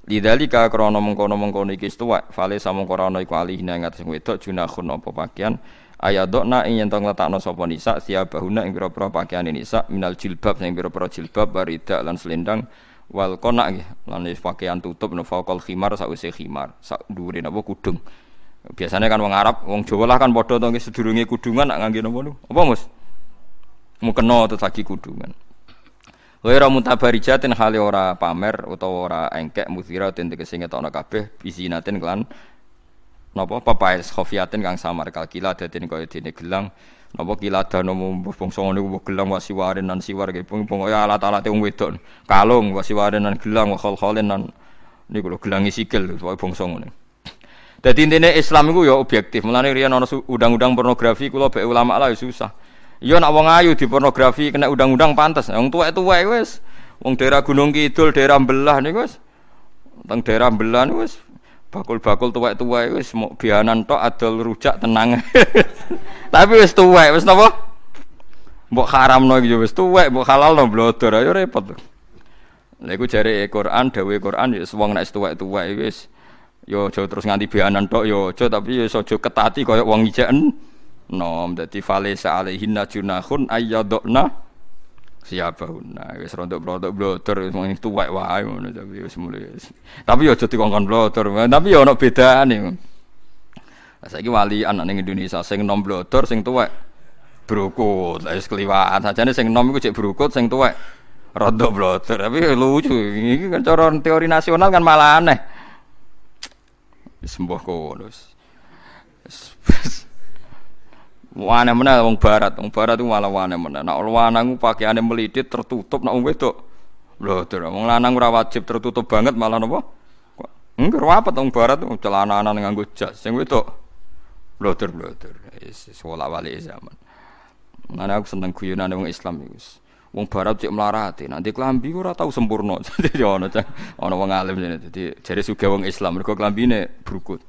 Lidzalika krana mengkono-mengkono iki tuwa fale samangka ora iku alihina ing atas wedok junahun apa pakaian. Ayadokna ing yen tong letakno sapa nisa siabahuna ing pira-pira pakaian nisa minal jilbab sing pira-pira jilbab barida lan selendang wal qona nggih. Lan pakaian tutup no faqal khimar sause khimar. Sak dhuwure napa? Kudung. Biasanya kan wong Arab, wong Jawa lah kan padha to sedurunge kudungan nak ngangge napa Apa Mus? Mukena terus lagi kudungan. Ghairu mutabarijatin hale ora pamer utawa ora engkek muthira den tegese ngetokno kabeh bisinatin kelan napa? Papaes khofiatin kang samar kalkila daden kaya dene gelang napa kiladano mbuh bangsa ngene ku gelang wasi waren nan siwar ge pung ya alat-alat wong wedok kalung wasi waren nan gelang wa khol-kholen nan niku lho gelangi sikil pokoke bangsa ngene jadi intinya Islam itu ya objektif. Mulane riyen ana undang-undang pornografi kula be ulama lah ya susah. Iya nak wong ayu di pornografi kena undang-undang pantas. Wong tuwek-tuwek wis. Wong daerah Gunung Kidul, daerah Belah niku wis. Teng daerah Belah niku bakul-bakul tuwek-tuwek wis mau bianan tok adol rujak tenang. Tapi wis tuwek wis napa? Mbok haramno iki wis tuwek, mbok halalno blodor ayo repot. Lha iku jare Quran, dawuhe Quran ya wong nek tuwek-tuwek wis Yo aja terus nganti bianan tok yo aja tapi yo aja ketati kaya wong ijen. Nom dadi falesa alaihinna junahun ayyadna siapahunna wis rontok-rontok blotor wong tuwek wae ngono tapi wis mulai. Tapi yo aja dikongkon blotor, tapi yo ana bedane. Saiki wali anak ning Indonesia sing nom blotor sing tuwek brukut, wis kliwat. Sajane sing nom iku cek brukut sing tuwek rontok blotor. Tapi lucu. Iki kan cara teori nasional kan malah aneh. Sembuh kono. Wane mana wong barat, wong barat itu malah wane mana. Nak lanang pakaiane melidit tertutup nak wong wedok. Lho, wong lanang ora wajib tertutup banget malah napa? Enggak apa wong barat celana-celana nganggo jas. Sing wedok bloter. Wis wala wali zaman. Mana aku seneng guyonane wong Islam iku. Wong barat cek melarati, nanti kelambi ora tau sempurna. Jadi ana ana wong alim jane. Dadi jare suga wong Islam mergo klambine brukut.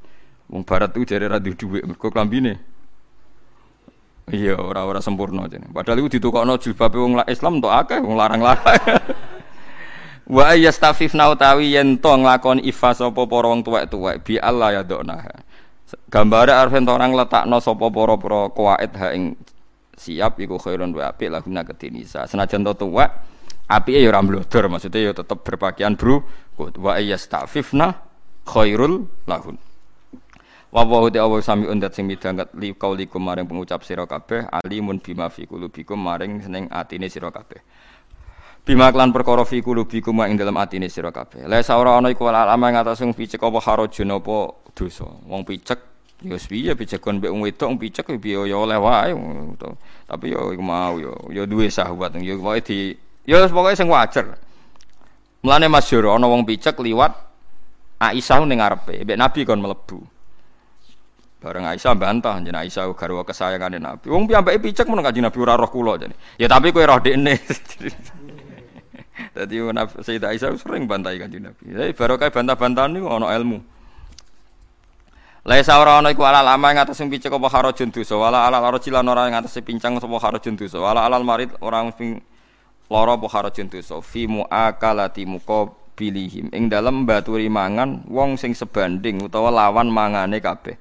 Wong barat tuh jare ra duwe dhuwit mergo klambine Iya, ora-ora sempurna jane. Padahal iku ditukokno jilbabe wong Islam entuk akeh wong larang-larang. Wa yastafifna utawi yen to nglakoni ifa sapa para wong tuwek-tuwek bi Allah ya dokna. Gambare arep orang letakno sapa para-para kuwait ha ing siap iku khairun wa apik lahuna ketinisa senajan to tuwa apike ya ora mblodor maksudnya ya tetep berpakaian bro wa yastafifna khairul lahun wa wa awal sami undat sing midanget li kaulikum maring pengucap sira kabeh alimun bima fi qulubikum maring seneng atine sira kabeh bima klan perkara fi qulubikum ing dalam atine sira kabeh la saora ana iku alama ing atas sing picek apa harajun apa dosa wong picek Ya piye pijakon mbek wong wedok picek piye ya oleh wae Tapi ya iku mau ya ya duwe sahabat ya pokoke di ya pokoke sing wajar. Mulane masyhur ana wong picek liwat Aisyah ning ngarepe, mbek Nabi kon mlebu. Bareng Aisyah bantah jeneng Aisyah garwa kesayangane Nabi. Wong piyambake picek men kanjeng Nabi ora roh kula jane. Ya tapi kowe roh dekne. Dadi Sayyidah Aisyah sering bantai kanjeng Nabi. Tapi barokah bantah-bantahan niku ana ilmu. Laisa ora ana iku alal ama ing atase picek apa harajun dosa wala alal arajilan ora ing atase pincang sapa harajun dosa wala alal marid ora ping lara apa harajun dosa fi muakalati muqabilihim ing dalem baturi mangan wong sing sebanding utawa lawan mangane kabeh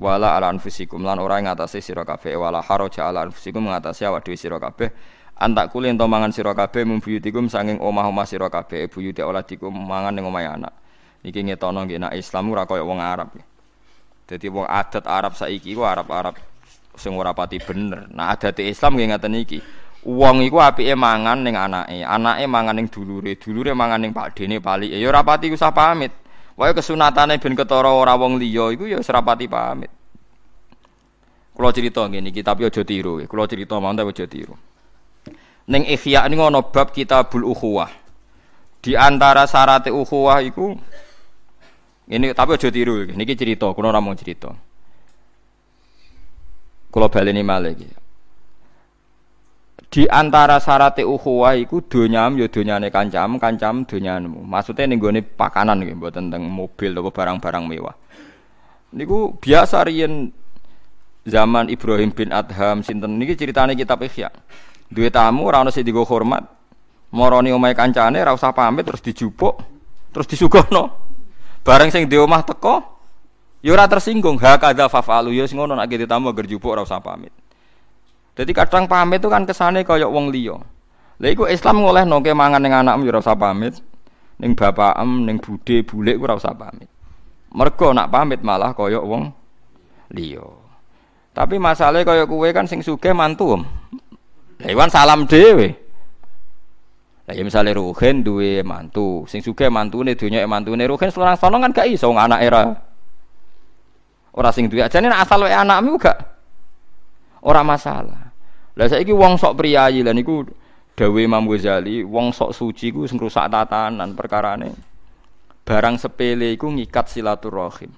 wala ala anfusikum lan ora ing atase sira kabeh wala haraja ala anfusikum ing atase awak dhewe sira kabeh antak kule ento mangan sira kabeh mumbuyutikum sanging omah-omah sira kabeh buyute oladikum mangan ning omahe anak iki ngetono nggih nek Islam ora kaya wong Arab. Jadi wong adat Arab saiki ku Arab-Arab sing ora pati bener. Nah adat Islam nggih ngaten iki. Wong iku apike mangan ning anake, anake mangan ning dulure, dulure mangan ning pakdene palike. Ya ora pati usah pamit. Wae kesunatane ben ketara ora wong liya iku ya ora pati pamit. Kulo cerita ngene iki tapi aja tiru. Kulo cerita mawon tapi aja tiru. Ning Ihya ini ngono bab Kitabul Ukhuwah. Di antara syarat ukhuwah iku ini tapi aja tiru iki. Niki cerita, kulo ora mau cerita. Kulo baleni malih iki. Di antara syarat ukhuwah iku donyam ya donyane kancam, kancam donyanmu. Maksudnya ning gone pakanan nggih mboten tentang mobil atau barang-barang mewah. Niku biasa riyen zaman Ibrahim bin Adham sinten niki ceritane kitab Ihya. Duwe tamu ora ono sing hormat. Moroni omahe kancane ora usah pamit terus dijupuk, terus disuguhno. Bareng sing di omah teko ya ora tersinggung. Ha kadza fafalu ya sing ngono nek tamu agar jupuk ora usah pamit. Jadi kadang pamit itu kan kesane kaya wong liya. Lha iku Islam ngolehno ke mangan ning anakmu ya ora pamit. Ning bapakem, ning bude, bulik ora usah pamit. Mergo nak pamit malah kaya wong liya. Tapi masalahnya kaya kue kan sing sugih mantu. Lah salam dhewe. Lah ya misale Ruhin duwe mantu, sing sugih mantune donya mantune Ruhin seorang sono kan gak iso anak era. Ora sing duwe ajane asal wae anakmu gak ora masalah. Lah saiki wong sok priyayi lan niku dawuh Imam Ghazali, wong sok suci ku sing rusak tatanan perkarane. Barang sepele iku ngikat silaturahim.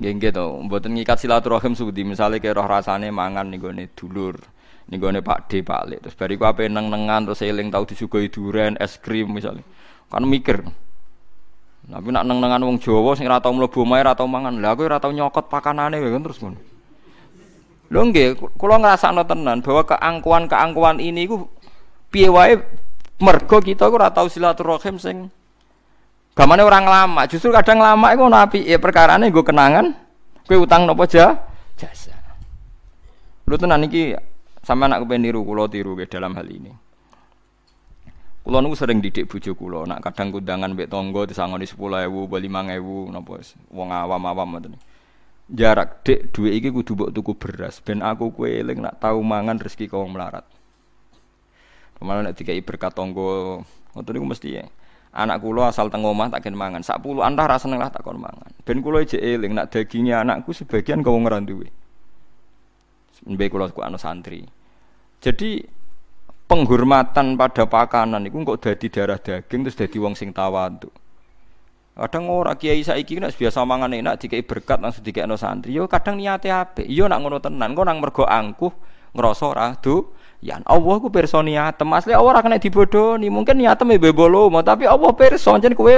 Nggih nggih to, mboten ngikat silaturahim sudi misale kira roh rasane mangan gone dulur, ning gone Pak D Pak Lek. Terus bariku ape neng-nengan terus eling tau disuguhi duren, es krim misalnya. Kan mikir. Tapi nak neng-nengan wong Jawa sing ora tau mlebu omahe ora tau mangan. Lah aku ora tau nyokot pakanane kan terus ngono. Lho nggih, kula ngrasakno tenan bahwa keangkuhan-keangkuhan ini ku piye wae mergo kita ku ora tau silaturahim sing Gamane orang lama, justru kadang lama itu nabi ya perkarane gue kenangan, gue utang nopo aja jasa. Lu tenan iki sama anak kepen niru kulo tiru ke dalam hal ini. Kulo niku sering didik bojo kulo, nak kadang kundangan mbek tangga disangoni 10.000, 5.000 napa wong awam-awam ngoten. Jarak dek duwe iki kudu mbok tuku beras ben aku kowe eling nak tau mangan rezeki kau melarat. Kemarin nek dikai berkat tangga ngoten niku mesti ya anak kulo asal teng omah tak mangan. Sak puluh antah rasa seneng lah tak kon mangan. Ben kulo ije eling nak dagingnya anakku sebagian kau ora duwe. Mbek kulo ku anu santri. Jadi penghormatan pada pakanan itu kok dadi darah daging terus dadi wong sing tawadhu. Kadang ora kiai saiki nek biasa mangan enak dikei berkat langsung dikekno santri. Yo kadang niate apik. Yo nak ngono tenan, kok nang mergo angkuh ngrasa ora Ya Allah ku perso niatem. Asli ora kena dibodoni. Mungkin niatem e bebolo, tapi Allah perso jen kowe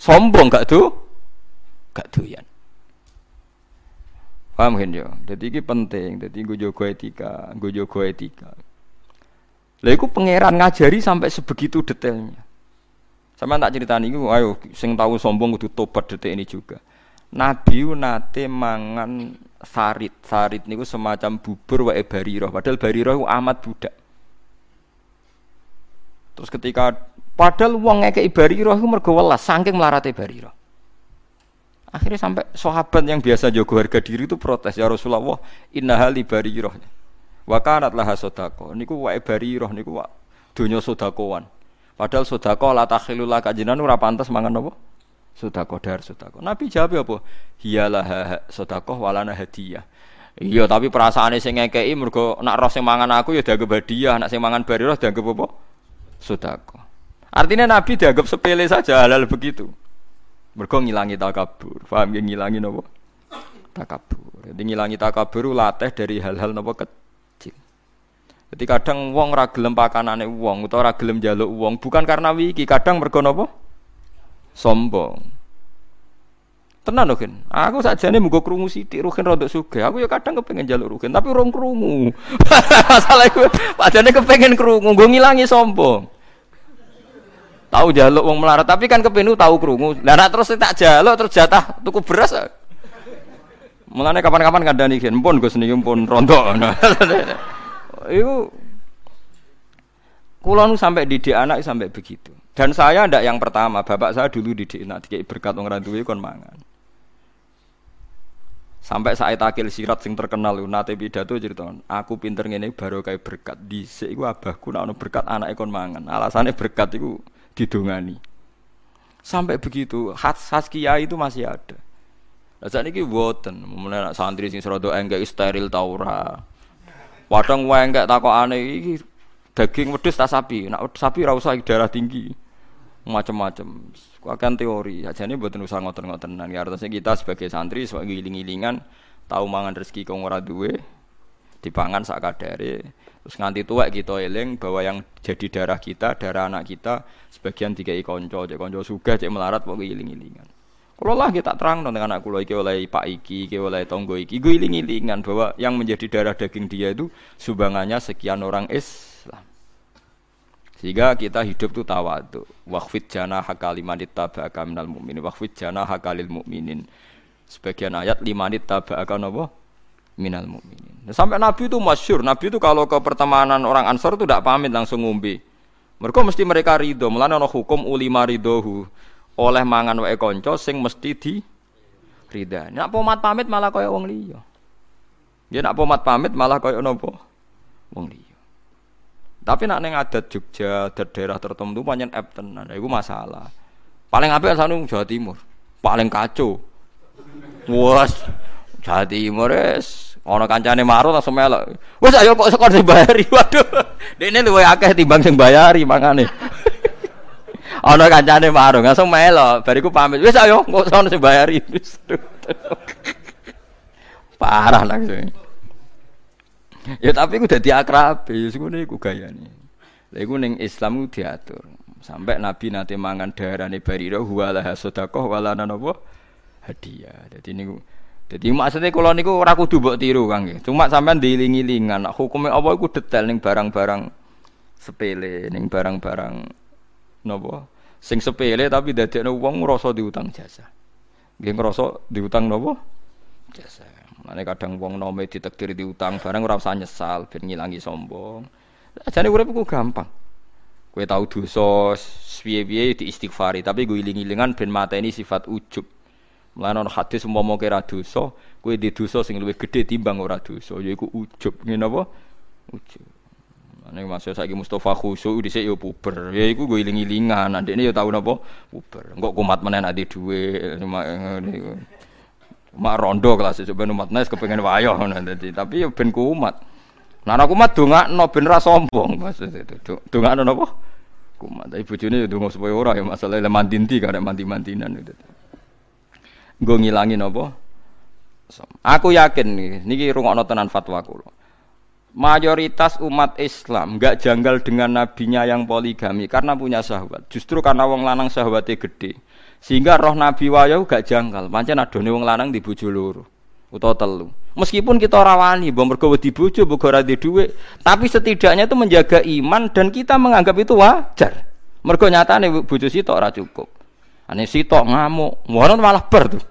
sombong gak tuh? Gak doyan. Paham kan yo? Jadi ini penting. Jadi gue jago etika, gue jago etika. Lah iku pangeran ngajari sampai sebegitu detailnya. Sama tak cerita nih, ayo sing tahu sombong kudu tobat detik ini juga. Nabi nate mangan sarit. Sarit niku semacam bubur wae bariroh. Padahal bariroh itu amat budak. Terus ketika padahal wong ngekeki bariroh iku mergo welas saking melarate bariroh. Akhirnya sampai sahabat yang biasa jago harga diri itu protes ya Rasulullah, inna hali bariroh. Wa kanat sodako. Niku wae bariroh niku wa donya sodakoan. Padahal sodako la takhilul kajinan ora pantes mangan apa? Sodako dar sodako. Nabi jawab apa? Hiyalah sodako walana hadiah. Iya tapi perasaannya sing ngekei mergo nak roh sing mangan aku ya dianggap hadiah, nak sing mangan bari roh dianggap apa? Sodako. Artinya Nabi dianggap sepele saja halal begitu. Mergo ngilangi takabur. Paham ya ngilangi napa? Takabur. Jadi ngilangi takabur latih dari hal-hal napa kecil. Jadi kadang wong ra gelem pakanane wong utawa ra gelem njaluk wong bukan karena wiki, kadang mergo napa? sombong. Tenan lho, Aku sakjane muga krungu sithik Rukin rodok sugih. Aku ya kadang kepengen jaluk Rukin, tapi urung krungu. Masalah iku padane kepengen krungu, nggo ngilangi sombong. Tahu jaluk wong melarat, tapi kan kepengen tahu krungu. Lah nek terus tak jaluk terus jatah tuku beras. Mulane kapan-kapan kandhani gen, pun Gus niki pun rontok. Iku kula nu sampai didik anak sampai begitu. Dan saya ndak yang pertama, bapak saya dulu didik nak dikai berkat wong randuwe kon mangan. Sampai saat akil sirat sing terkenal nate pidato cerita, aku pinter ngene baru kayak berkat dhisik iku abahku nak berkat anak kon mangan. Alasannya berkat iku didongani. Sampai begitu, khas khas kiai itu masih ada. Lah sakniki mboten, mulai santri sing serodo enggak steril ta wae enggak takokane iki daging wedhus ta sapi. Nak sapi ora usah darah tinggi. Macam-macam. Akan teori. Ajane mboten usah ngoten-ngotenan. Ya artinya kita sebagai santri sebagai giling-gilingan tahu mangan rezeki kong ora duwe dipangan sak kadare terus nganti tua kita eling bahwa yang jadi darah kita darah anak kita sebagian tiga konco cek konco cek melarat pokoknya iling-ilingan kalau lah kita terang dengan anak kulo iki oleh pak iki iki oleh tonggo iki gue iling-ilingan bahwa yang menjadi darah daging dia itu sumbangannya sekian orang Islam sehingga kita hidup tuh tawadu wakfit jana hakalimanit tabaka minal mu'minin wakfit jana hakalil mu'minin sebagian ayat limanit tabaka nopo minal mu'minin. Nah, sampai Nabi itu masyur. Nabi itu kalau ke pertemanan orang Ansor itu tidak pamit langsung ngombe. Mereka mesti mereka ridho. Mulane ana hukum ulima ridhohu. Oleh mangan wae kanca sing mesti di ridha. Nek pomat pamit malah kaya wong liya. Ya nak pomat pamit malah kaya napa? Wong liya. Tapi nak neng adat Jogja, adat daerah tertentu panjang app tenan. Iku masalah. Paling apik sanu Jawa Timur. Paling kacau. Wes, Jawa Timur es Ono kancane maru langsung melok. Wes ayo kok sekor sing bayari. Waduh. Dene luwe akeh timbang sing bayari mangane. Ono kancane maru langsung melok. Bariku pamit. Wes ayo kok sono sing bayari. Parah langsung. Ya tapi ku dadi akrab, ya ngono iku gayane. Lha iku ning Islam ku diatur. Sampai Nabi nanti mangan darane barira huwa la sedekah wala napa hadiah. Dadi niku jadi maksudnya kalau niku ora kudu mbok tiru Kang Cuma sampean diiling-ilingan nak hukume apa iku detail ning barang-barang sepele, ning barang-barang napa sing sepele tapi dadekno wong ngrasa diutang jasa. Nggih ngrasa diutang napa? Jasa. Mane kadang wong nome ditakdir diutang barang ora usah nyesal ben ngilangi sombong. Jane urip ku gampang. Kowe tau dosa piye-piye diistighfari tapi gue iling-ilingan ben mateni sifat ujub. Mulane ana hadis umpama kira dosa, kowe di dosa sing luwih gedhe timbang ora dosa, yaiku ujub. Ngene apa? Ujub. Ane masuk saiki Mustafa khusyuk dhisik yo puber. Ya iku go iling-ilingan, ndekne yo tau napa? Puber. Engko kumat menen ati dhuwit. Mak rondo kelas ben umat nes kepengin wayo ngono dadi. Tapi yo ben kumat. Nah aku kumat dongakno ben ra sombong maksud itu. Dongakno napa? Kumat. Tapi bojone yo donga supaya ora ya masalah le mandinti karek mandi-mandinan itu nggo ngilangi napa? Aku yakin niki rungokno tenan fatwa kula. Mayoritas umat Islam nggak janggal dengan nabinya yang poligami karena punya sahabat. Justru karena wong lanang sahabatnya gede. Sehingga roh nabi wayo gak janggal. Pancen adone wong lanang di bojo loro utawa telu. Meskipun kita rawani, mbok mergo wedi bojo, mbok ora duwe, tapi setidaknya itu menjaga iman dan kita menganggap itu wajar. Mergo nyatane bojo sitok ora cukup. Ane sitok ngamuk, ngono malah ber tuh.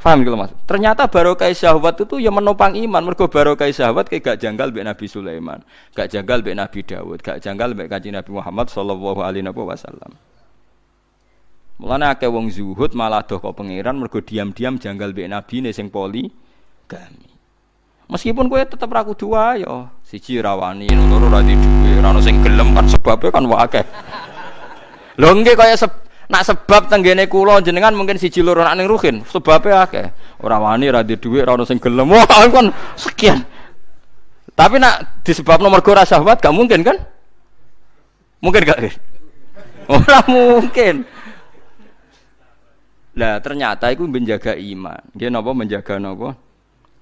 Faham gitu mas? Ternyata barokah syahwat itu ya menopang iman. Mergo barokah syahwat kayak gak janggal be Nabi Sulaiman, gak janggal be Nabi Dawud, gak janggal be kaji Nabi Muhammad Sallallahu Alaihi Wasallam. Mulane akeh wong zuhud malah doh kok pangeran mergo diam-diam janggal be Nabi nih sing poli gami. Meskipun gue tetap ragu dua yo, siji rawani, loro ra duwe, ora sing gelem kan sebabnya kan wae Lho nggih kaya se nak sebab tenggene kula jenengan mungkin siji loro nak ning ruhin, sebabe akeh. Ora wani ora di dhuwit ora ono sing gelem. Wah, kan sekian. Tapi nak disebab nomor ora syahwat gak mungkin kan? Mungkin gak? Ora mungkin. Lah ternyata itu menjaga iman. Dia napa menjaga napa?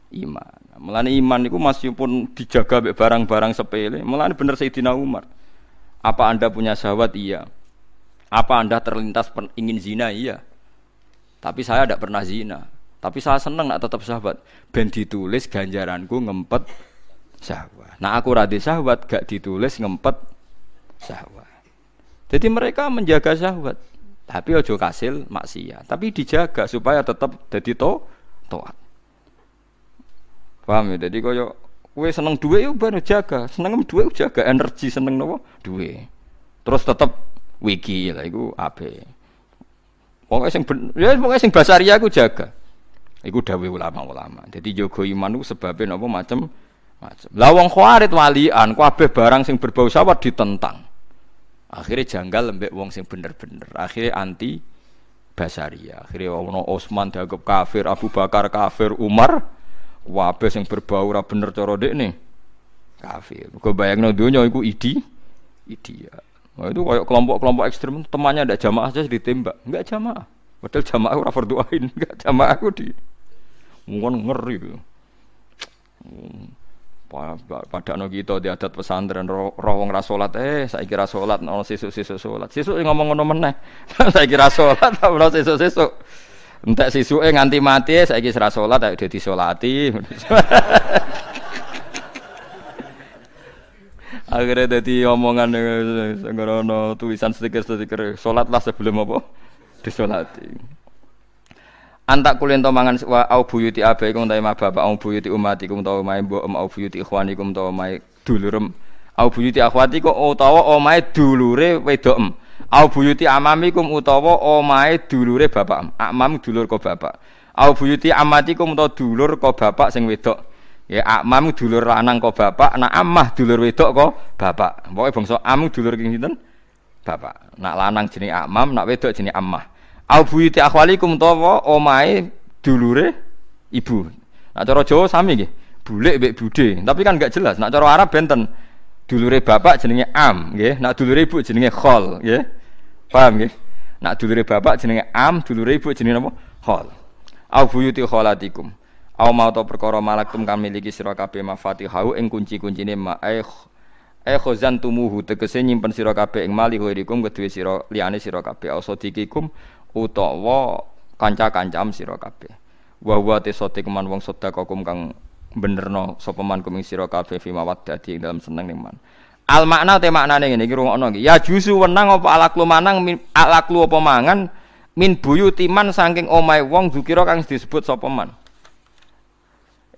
Iman. Mulane iman itu masih pun dijaga barang-barang sepele. Mulane bener Sayyidina Umar. Apa Anda punya syahwat? Iya. Apa Anda terlintas ingin zina? Iya. Tapi saya tidak pernah zina. Tapi saya senang nak tetap sahabat. Ben ditulis ganjaranku ngempet sahabat. Nah aku radhi sahabat gak ditulis ngempet sahabat. Jadi mereka menjaga sahabat. Tapi ojo kasil maksiat. Tapi dijaga supaya tetap jadi to toat. Paham ya? Jadi koyo kue seneng duit yuk baru jaga. Seneng duit jaga energi seneng nopo duit. Terus tetap wiki lah iku ape. Pokoke sing ya pokoke sing basaria aku jaga. Iku dawuh ulama-ulama. Jadi jogo iman ku sebabe napa macem. Lah wong khawarit walian kabeh barang sing berbau sawat ditentang. Akhirnya janggal lembek wong sing bener-bener. Akhirnya anti basaria. Akhirnya ono Osman dianggap kafir, Abu Bakar kafir, Umar wabes yang berbau ora bener cara nih kafir. Kau bayangno dunia iku idi ya. Nah, itu kayak kelompok-kelompok ekstrem temannya ada jamaah aja ditembak, enggak jamaah. Padahal jamaah ora fardu ain, enggak jamaah aku di mungkin ngeri gitu. Pada no kita di adat pesantren roh wong ra salat eh saya kira salat ono sesuk-sesuk salat. Sesuk ngomong ngono meneh. saya kira salat ono sesuk-sesuk. Entek sisuke nganti mati saiki ora salat ayo dadi salati. Akhirnya jadi omongan ngono tulisan stiker-stiker salatlah sebelum apa? Disolati. Antak kulen to mangan wa au buyuti abaikum ta ma bapak au buyuti umatikum ta ma mbok au buyuti ikhwanikum ta ma dulurem au buyuti akhwatikum utawa omahe dulure wedok au buyuti amamikum utawa omahe dulure bapak amam dulur ko bapak. Au buyuti amatikum utawa dulur ko bapak sing wedok ya amam dulur lanang ko bapak nak amah dulur wedok ko bapak pokoke bangsa am dulur king sinten bapak nak lanang jenenge amam nak wedok jenenge amah Au buyuti akhwalikum tawa omahe dulure ibu. Nak cara Jawa sami nggih. Bulik mbek bude. Tapi kan enggak jelas. Nak cara Arab benten. Dulure bapak jenenge am, nggih. Nak dulure ibu jenenge khol, nggih. Paham nggih? Nak dulure bapak jenenge am, dulure ibu jenenge apa? Khol. Au buyuti kholatikum. Au mau to perkara malaktum kang miliki sira kabeh mafatihahu ing kunci-kuncine ma eh eh khozan tumuhu tegese nyimpen sira kabeh ing mali ghirikum kedue sira liyane sira kabeh ausodikikum utawa kanca-kancam sira kabeh. Wa wa tesoti keman wong sedekakum kang benerno sapa man kuming sira kabeh fi mawaddati ing dalam seneng ning man. Al makna te maknane ngene iki rungokno iki. Ya jusu wenang apa alaklu manang alaklu apa mangan min buyutiman saking omahe wong zukira kang disebut sapa man.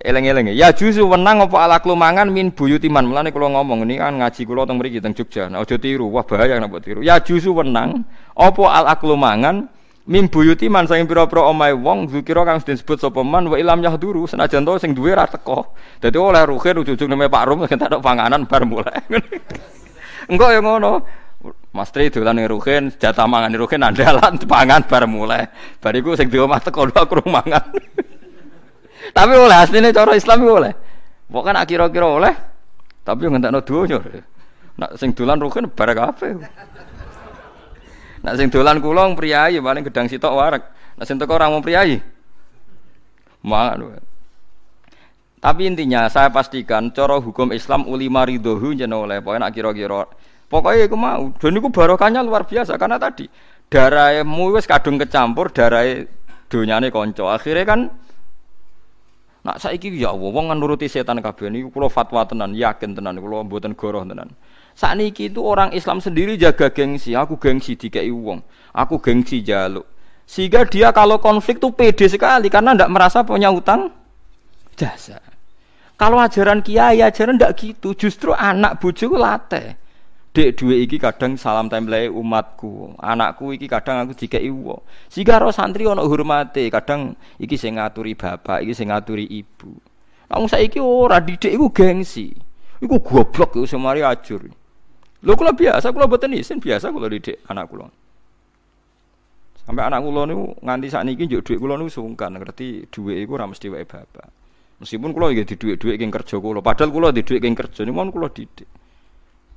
Eleng-eleng ya jusu wenang apa alaklu mangan min buyutiman. Mulane kula ngomong ini kan ngaji kula teng mriki teng Jogja. Nah aja tiru, wah bahaya nek tiru. Ya jusu wenang apa alaklu mangan Mim buyuti man saking pira-pira omahe wong zikira kang disebut sapa man wa ilam yahduru senajan to sing duwe ra teko. Dadi oleh ruhin ujug-ujug neme Pak Rum tak panganan bar mulai. Engko ya ngono. Mas Tri dolan ning ruhin, jatah mangan ruhin andalan pangan bar mulai. Bariku sing di omah teko aku mangan. Tapi oleh asline cara Islam oleh. Pokoke nak kira-kira oleh. Tapi yo ngentekno donya. Nak sing dolan ruhin bar kabeh. Nak sing dolan kula priayi paling gedang sitok warak. Nak sing teko orang mau priayi. Mangan. Tapi intinya saya pastikan cara hukum Islam ulima ridhohu jeneng oleh pokoknya nak kira-kira pokoknya aku mau dan itu barokahnya luar biasa karena tadi darahmu wis kadung kecampur darah donyane konco akhirnya kan nak saiki ya Allah wong nuruti setan kabeh niku kula fatwa tenan yakin tenan kula mboten goroh tenan saat niki itu orang Islam sendiri jaga gengsi. Aku gengsi dikai uang. Aku gengsi jaluk. Sehingga dia kalau konflik tuh pede sekali karena tidak merasa punya utang jasa. Kalau ajaran kiai ajaran tidak gitu. Justru anak bujuk late. Dek dua iki kadang salam template umatku. Anakku iki kadang aku dikai uang. Sehingga roh santri ono hormati. Kadang iki sing ngaturi bapak, iki sing ngaturi ibu. Nah, saya iki ora didik iku gengsi. Iku goblok iku semari ajur. Lho kula biasa, kula boten isin biasa kula didik anak kula. Sampai anak kula niku nganti sakniki njuk dhuwit kula niku sungkan, ngerti dhuwit iku ora mesti wae bapak. Meskipun kula nggih di dhuwit-dhuwit king kerja kula, padahal kula di dhuwit king kerja niku kula didik.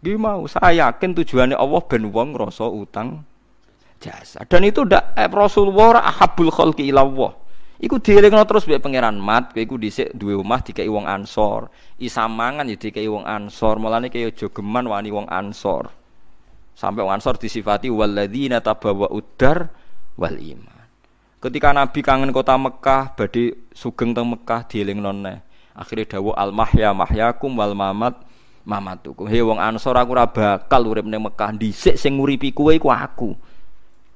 Nggih mau, saya yakin tujuannya Allah ben wong ngrasa utang jasa. Dan itu ndak eh, Rasulullah ahabul khalqi ila Allah. Iku dielingno terus mbek pangeran mat, kowe iku dhisik duwe omah dikai wong Ansor. Isamangan ya dikai wong Ansor. Mulane kaya aja geman wani wong Ansor. Sampai wong Ansor disifati walladzina tabawa udar wal iman. Ketika Nabi kangen kota Mekah, badhe sugeng teng Mekah dielingno neh. Akhire dawuh al mahya mahyakum wal mamat mamatukum. He wong Ansor aku ora bakal urip ning Mekah dhisik sing nguripi kowe iku aku.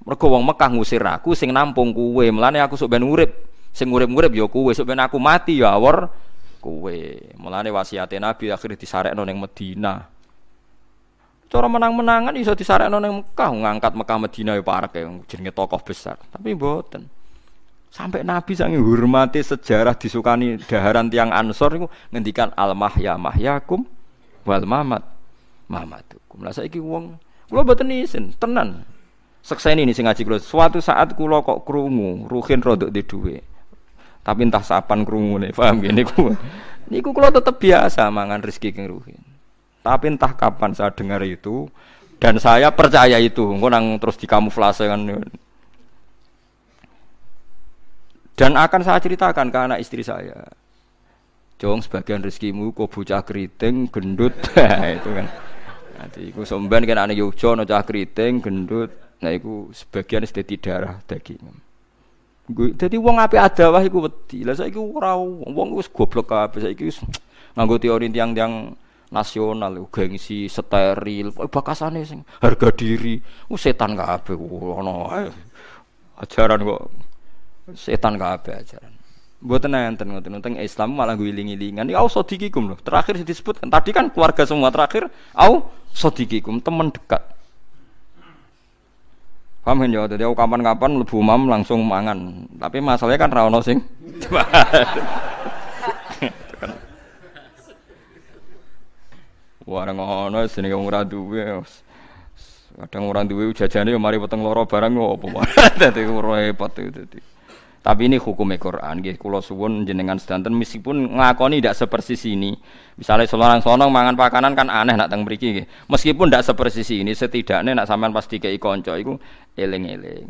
Mergo wong Mekah ngusir aku sing nampung kowe. Mulane aku sok ben urip Sing urip-urip ya kowe, sok ben aku mati ya awor kowe. Mulane wasiate Nabi akhirnya disarekno ning Madinah. Cara menang-menangan iso disarekno ning Mekah, ngangkat Mekah Madinah ya parek ya jenenge tokoh besar. Tapi mboten. Sampai Nabi sangi hormati sejarah disukani daharan tiang Ansor itu ngendikan al mahya mahyakum wal mamat mamatukum. Lah saiki wong kula mboten isin, tenan. Sekseni ini sing ngaji kula. Suatu saat kula kok krungu, ruhin rodok di duwe. Tapi entah sapan krungune, paham gini niku. Niku kula tetep biasa mangan rezeki keng ruhin. Tapi entah kapan saya dengar itu dan saya percaya itu, engko nang terus dikamuflase kan. Dan akan saya ceritakan ke anak istri saya. Jong sebagian rezekimu kok bocah keriting, gendut, nah, itu kan. Nanti iku somben kan anak Yogyo no cah keriting, gendut, nah iku sebagian sedeti darah daging. Uang apa ada wah iku wedi. Lah saiki ora wong. Wis goblok kabeh. Saiki wis nganggo teori tiang-tiang nasional gengsi steril bakasane sing harga diri. Uh, setan kabeh. Ono ajaran kok. Setan kabeh ajaran Buat enten ngoten ngoten Islam malah guling-gilingan. Ya au sodikikum loh. Terakhir disebut tadi kan keluarga semua terakhir au sodikikum teman dekat. Paham kan ya? Jadi aku kapan-kapan lebu mam langsung mangan. Tapi masalahnya kan rawon sing. Warang ngono sini kamu ora duwe. Kadang orang duwe jajane yo mari weteng loro barang opo. Dadi repot itu. Tapi ini hukum Quran, nggih kula suwun jenengan sedanten meskipun ngakoni tidak sepersis ini. Misalnya seorang sonong mangan pakanan kan aneh nak teng mriki nggih. Meskipun tidak sepersis ini, setidaknya nak sampean pasti kei kanca iku eling-eling.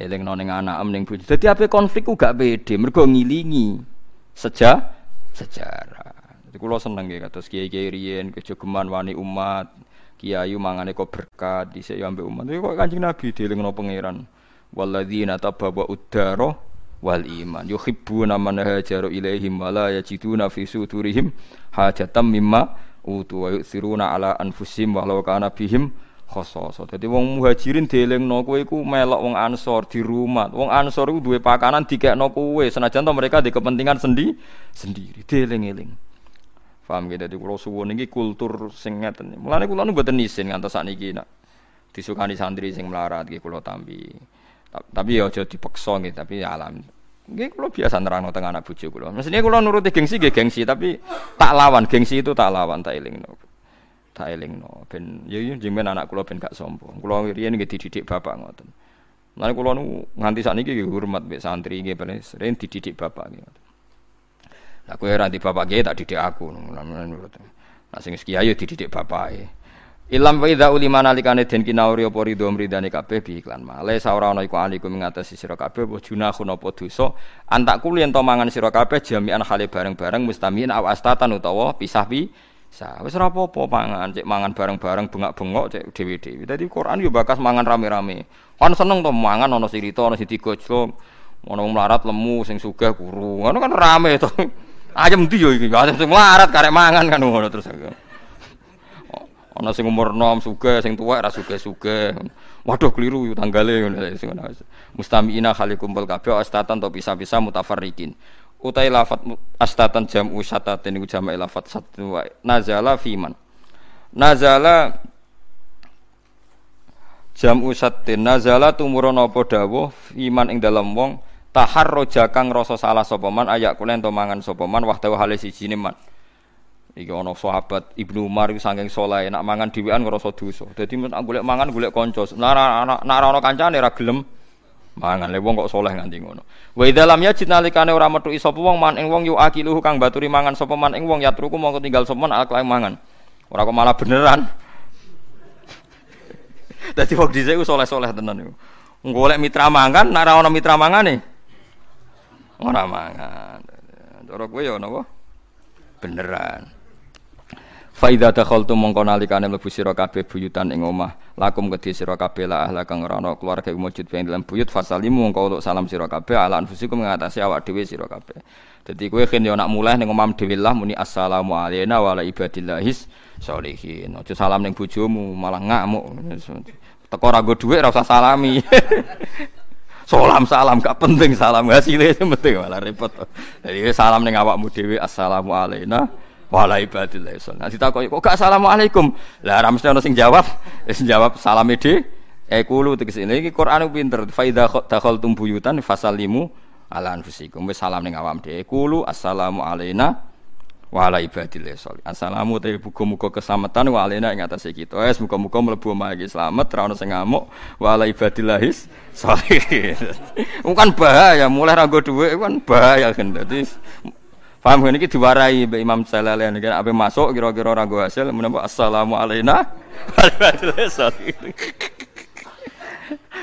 Eling nang anak ning bojo. Dadi ape konflik ku gak pede, mergo ngilingi seja sejarah. Jadi kula seneng nggih kados kiai-kiai riyen kejogeman wani umat, kiai mangane kok berkat dhisik yo ambek umat. Kok Kanjeng Nabi dielingno pangeran walladzina tabawwa uddara wal iman yuhibbuna man hajaru ilaihim wa la yajiduna fi sudurihim hajatan mimma utu wa yusiruna ala anfusihim walau kana bihim khososo. Dadi wong muhajirin dielingno kowe iku melok wong ansor di rumah. Wong ansor iku duwe pakanan dikekno kowe senajan to mereka di kepentingan sendi sendiri dieling-eling. Paham gitu, jadi kalau suwun kultur sing ngeten. Mulane kula nu mboten isin ngantos sakniki nak disukani santri sing melarat iki kula tampi. Tapi ya aja dipaksa gitu, tapi ya alam. Nggih kula biasa nerangno teng anak bojo kula. Mestine kula nuruti gengsi nggih gengsi, tapi tak lawan gengsi itu tak lawan tak elingno. Tak elingno ben ya ya jenengan anak kula ben gak sombong. Kula riyen nggih dididik bapak ngoten. Lan kula nu nganti sakniki nggih hormat mbek santri nggih ben sering dididik bapak nggih. Lah kowe ora di bapak nggih tak didik aku. Nah sing kiai dididik bapake. Ilam wa idza ulima nalikane den kinauri apa ridho mridane kabeh bi iklan ma. Le saora ana iku aliku ngatasi sira kabeh apa junahun apa dosa. Antak kuli ento mangan sira kabeh jami'an hale bareng-bareng mustamin aw astatan utawa pisah pi. Sa wis ora apa-apa mangan, cek mangan bareng-bareng bengak-bengok cek dhewe-dhewe. Dadi Quran yo bakas mangan rame-rame. Kan seneng to mangan ana sirita ana sing digojlok. Ana melarat lemu sing sugih kuru. Ngono kan rame to. Ayam ndi yo iki? Ayam sing melarat karek mangan kan ngono terus. Ana sing umur nom sugih, sing tuwa ora sugih-sugih. Waduh keliru tanggale ngono Mustamiina khali kumpul kabeh astatan to bisa-bisa mutafarriqin. Utai lafat astatan jam usatatin niku jamak lafat satu nazala fiman. Nazala jam usatin nazala tumurun apa dawuh iman ing dalam wong taharroja kang rasa salah sapa man ayak kulen to mangan sapa man wahdahu hale siji man. Iki ana sahabat Ibnu Umar iku saking saleh nak mangan dhewean ngrasa dosa. Dadi nek golek mangan golek kanca. Nek nek ana kancane ora gelem mangan. Le wong kok saleh nganti ngono. Wa idza lam yajid nalikane ora metu sapa wong man ing wong yu akiluhu kang baturi mangan sapa man ing wong yatruku mongko tinggal sapa man aklah mangan. Ora kok malah beneran. Dadi wong dhisik ku saleh-saleh tenan iku. Golek mitra mangan, nek ora ana mitra mangane ora mangan. Cara kowe ya napa? Beneran. Faida dakhaltu mongko nalikane mlebu sira kabeh buyutan ing omah lakum kedhi sira kabeh la ahla kang ana keluarga mujud ing dalam buyut fasalimu mongko untuk salam sira kabeh ala anfusikum ngatasi awak dhewe sira kabeh. Dadi kowe ken yo nak mulai ning omah dhewe lah muni assalamu alayna wa ala ibadillahis sholihin. Aja salam ning bojomu malah ngamuk. Teko ora go dhuwit ora usah salami. Salam salam gak penting salam hasilnya penting malah repot. Jadi salam ning awakmu dhewe assalamu alayna wala ibadillah isun. Nah ditakoki kok gak assalamualaikum. Lah ora mesti sing jawab. Sing jawab salame de e kulu tegese iki Quran pinter. Fa idza dakhaltum buyutan fasallimu ala anfusikum. Wis salam ning awam de. Kulu assalamu alaina wa ala ibadillah sholih. Assalamu te muga-muga keselamatan wa alena ing atase kita. Wes muga-muga mlebu omah iki slamet ra sing ngamuk wa ibadillah sholih. kan bahaya, mulai ra nggo dhuwit kan bahaya kan. Dadi paham kan iki diwarai Mbak Imam Jalalain kan ape masuk kira-kira ra hasil menapa assalamu alaina.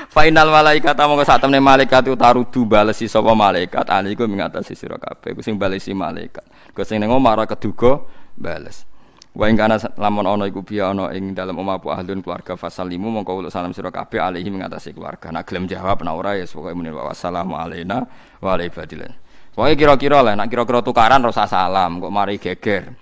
Final malaikat mongko sak temne malaikat tarudu balesi sapa malaikat ali iku mengatasi sira kabeh iku sing balesi malaikat. Kok sing ning omah keduga bales. Wa ing kana lamun ana iku biya ana ing dalem omah apa ahlun keluarga fasalimu mongko uluk salam sira kabeh alihi mengatasi keluarga. Nak gelem jawab nak ora ya pokoke muni wassalamu alaina wa ala Pokoke kira-kira lah nak kira-kira tukaran rasa salam kok mari geger.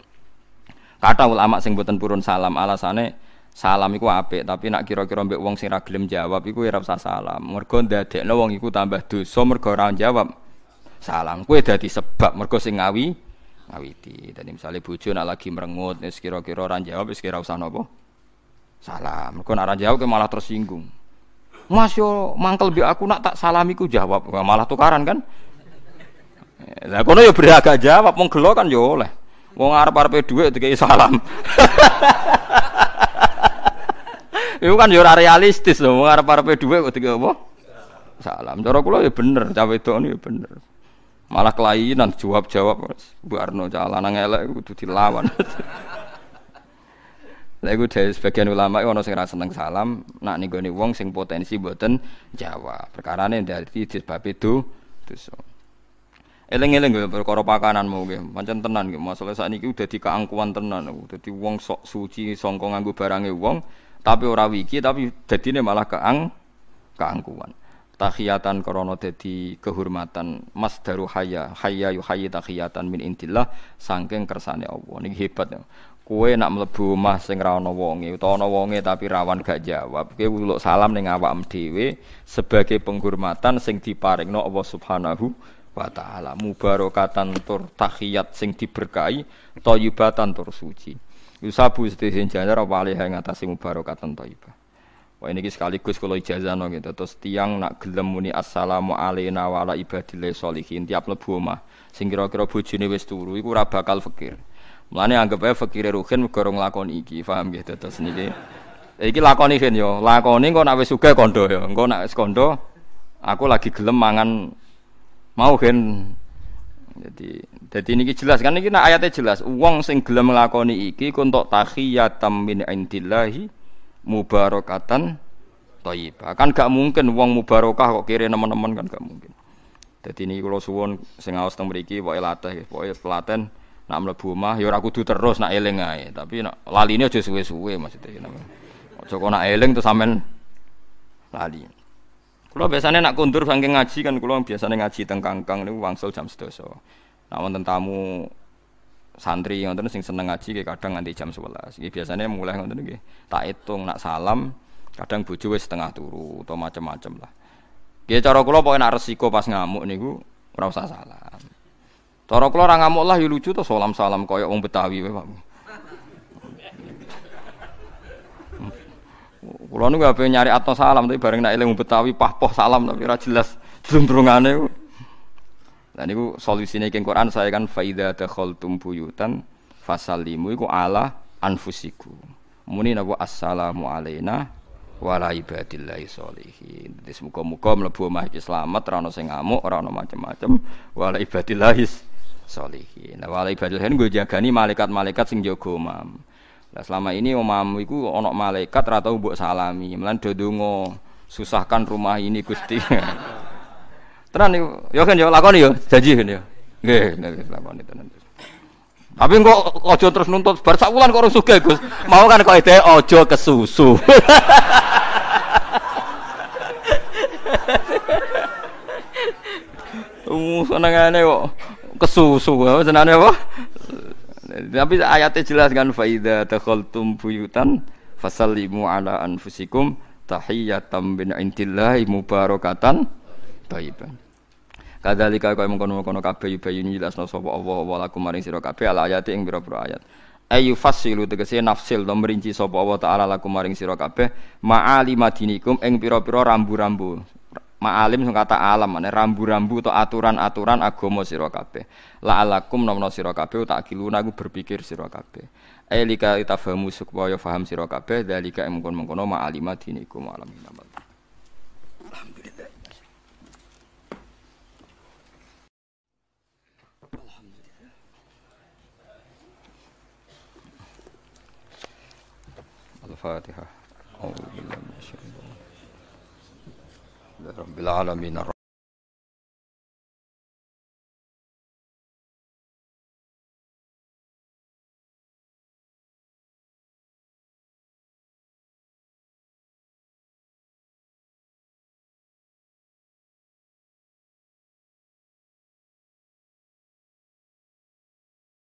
Kata ulama sing boten purun salam alasane salam iku apik tapi nak kira-kira mbek wong sing ra jawab iku ora usah salam. Mergo ndadekno wong iku tambah dosa mergo ora jawab salam. Kuwi dadi sebab mergo sing ngawi ngawiti. Dadi misale bojo nak lagi merengut wis kira-kira ora jawab wis kira usah salam. Mergo nak ora jawab malah tersinggung. Mas yo mangkel bi aku nak tak salamiku jawab. Malah tukaran kan lah kono yo beragak jawab wong gelo kan yo oleh wong arep-arepe dhuwit dikai salam Iku kan yo ora realistis lho, wong arep-arepe dhuwit kok digawe apa? Salam. Cara kula ya bener, cah wedok ya bener. Malah kelainan jawab-jawab Bu Arno cah lanang elek kudu dilawan. Lha iku dari sebagian ulama ono sing ra seneng salam, nak ning wong sing potensi mboten jawab. Perkarane dadi disebab itu dosa. Eling-eling nggih perkara pakananmu nggih. Pancen tenan nggih. Masalah sakniki udah dikaangkuan tenan. Dadi wong sok suci sangka nganggo barange wong tapi ora wiki tapi dadine malah keang keangkuhan tahiyatan krana dadi kehormatan masdaru hayya hayya yuhayyi tahiyatan min intillah saking kersane Allah niki hebat ya. Kowe nak mlebu omah sing ra ana wonge utawa ana wonge tapi rawan gak jawab kowe uluk salam ning awakmu dhewe sebagai penghormatan sing diparingno Allah Subhanahu wa taala mubarakatan tur tahiyat sing diberkahi thayyibatan tur suci Yusabu sedhesin jajar alih ing atase mubarakatan thayyibah. Wah ini sekaligus kalau ijazah no gitu. Terus tiang nak gelem muni assalamu alaina wa ala ibadillah sholihin tiap lebu omah. Sing kira-kira bojone wis turu iku ora bakal fakir. Mulane anggap ae fakire ruhin mergo nglakoni iki, paham gitu terus niki. Iki lakoni kan yo, lakoni kok nak wis sugih kondo yo. Engko nak kondo aku lagi gelem mangan mau kan jadi jadi ini jelas kan ini ayatnya jelas. Uang sing gelem iki untuk tahiyatam min indillahi mubarakatan thayyibah. Kan gak mungkin uang mubarakah kok kiri teman-teman kan gak mungkin. Jadi ini kalau suwon sing awas teng mriki pokoke latih, pokoke pelaten nak mlebu omah ya ora kudu terus nak eling ae, tapi nak laline aja suwe-suwe maksudnya. Aja kok nak eling terus sampean lali. Kalau biasanya nak kundur saking ngaji kan kalau biasanya ngaji teng kangkang niku wangsul jam sedoso. Nah wonten tamu santri ngoten sing seneng ngaji kadang nganti jam 11. Iki biasanya mulai ngoten nggih. Tak hitung nak salam kadang bojo setengah turu atau macam-macam lah. Nggih cara kula pokoke nak resiko pas ngamuk niku ora usah salam. Cara kula ora ngamuk lah ya lucu to salam-salam koyo wong Betawi wae, Pak. Kulo niku ape nyari atau salam tapi bareng nak eling Betawi pah-poh salam tapi ora jelas jlumbrungane. Nah niku solusine ing Quran saya kan faida dakhaltum buyutan fasalimu iku ala anfusiku. Muni napa assalamu alaina wa ala ibadillahi sholihin. Dadi muga-muga mlebu omah iki slamet ora ono sing ngamuk, ora ono macem-macem wa ala ibadillahi sholihin. Nah, wa ala ibadillahi nggo jagani malaikat-malaikat sing jaga omam. Lah selama ini omahmu iku ono malaikat ora tau mbok salami. Melan do susahkan rumah ini Gusti. Tenan niku. Ya kan ya lakoni ya, janji kan. Nggih, nggih lakoni tenan. Tapi kok aja terus nuntut bar sak wulan kok ora sugih, Gus. Mau kan kok ide aja kesusu. Uh, senengane kok kesusu, senengane apa? Tapi ayatnya jelas kan faida takhaltum buyutan fasallimu ala anfusikum tahiyatam bin intillahi mubarakatan thayyiban. Kadzalika kaya mengkono-kono kabeh yubayyin jelasna sapa Allah wa lakum maring sira kabeh al ayati ing pira-pira ayat. Ayu fasilu tegese nafsil to merinci sapa Allah taala lakum maring sira kabeh ma'ali madinikum ing pira-pira rambu-rambu Ma'alim sing kata alam, mana rambu-rambu atau aturan-aturan agama sira kabeh. La'alakum nomno sira kabeh tak kiluna aku berpikir sira kabeh. Elika itafahamu supaya faham sira kabeh dalika mengkon-mengkono ma'alima dinikum alamin. Alhamdulillah. Al-Fatihah. Alhamdulillah. رب العالمين.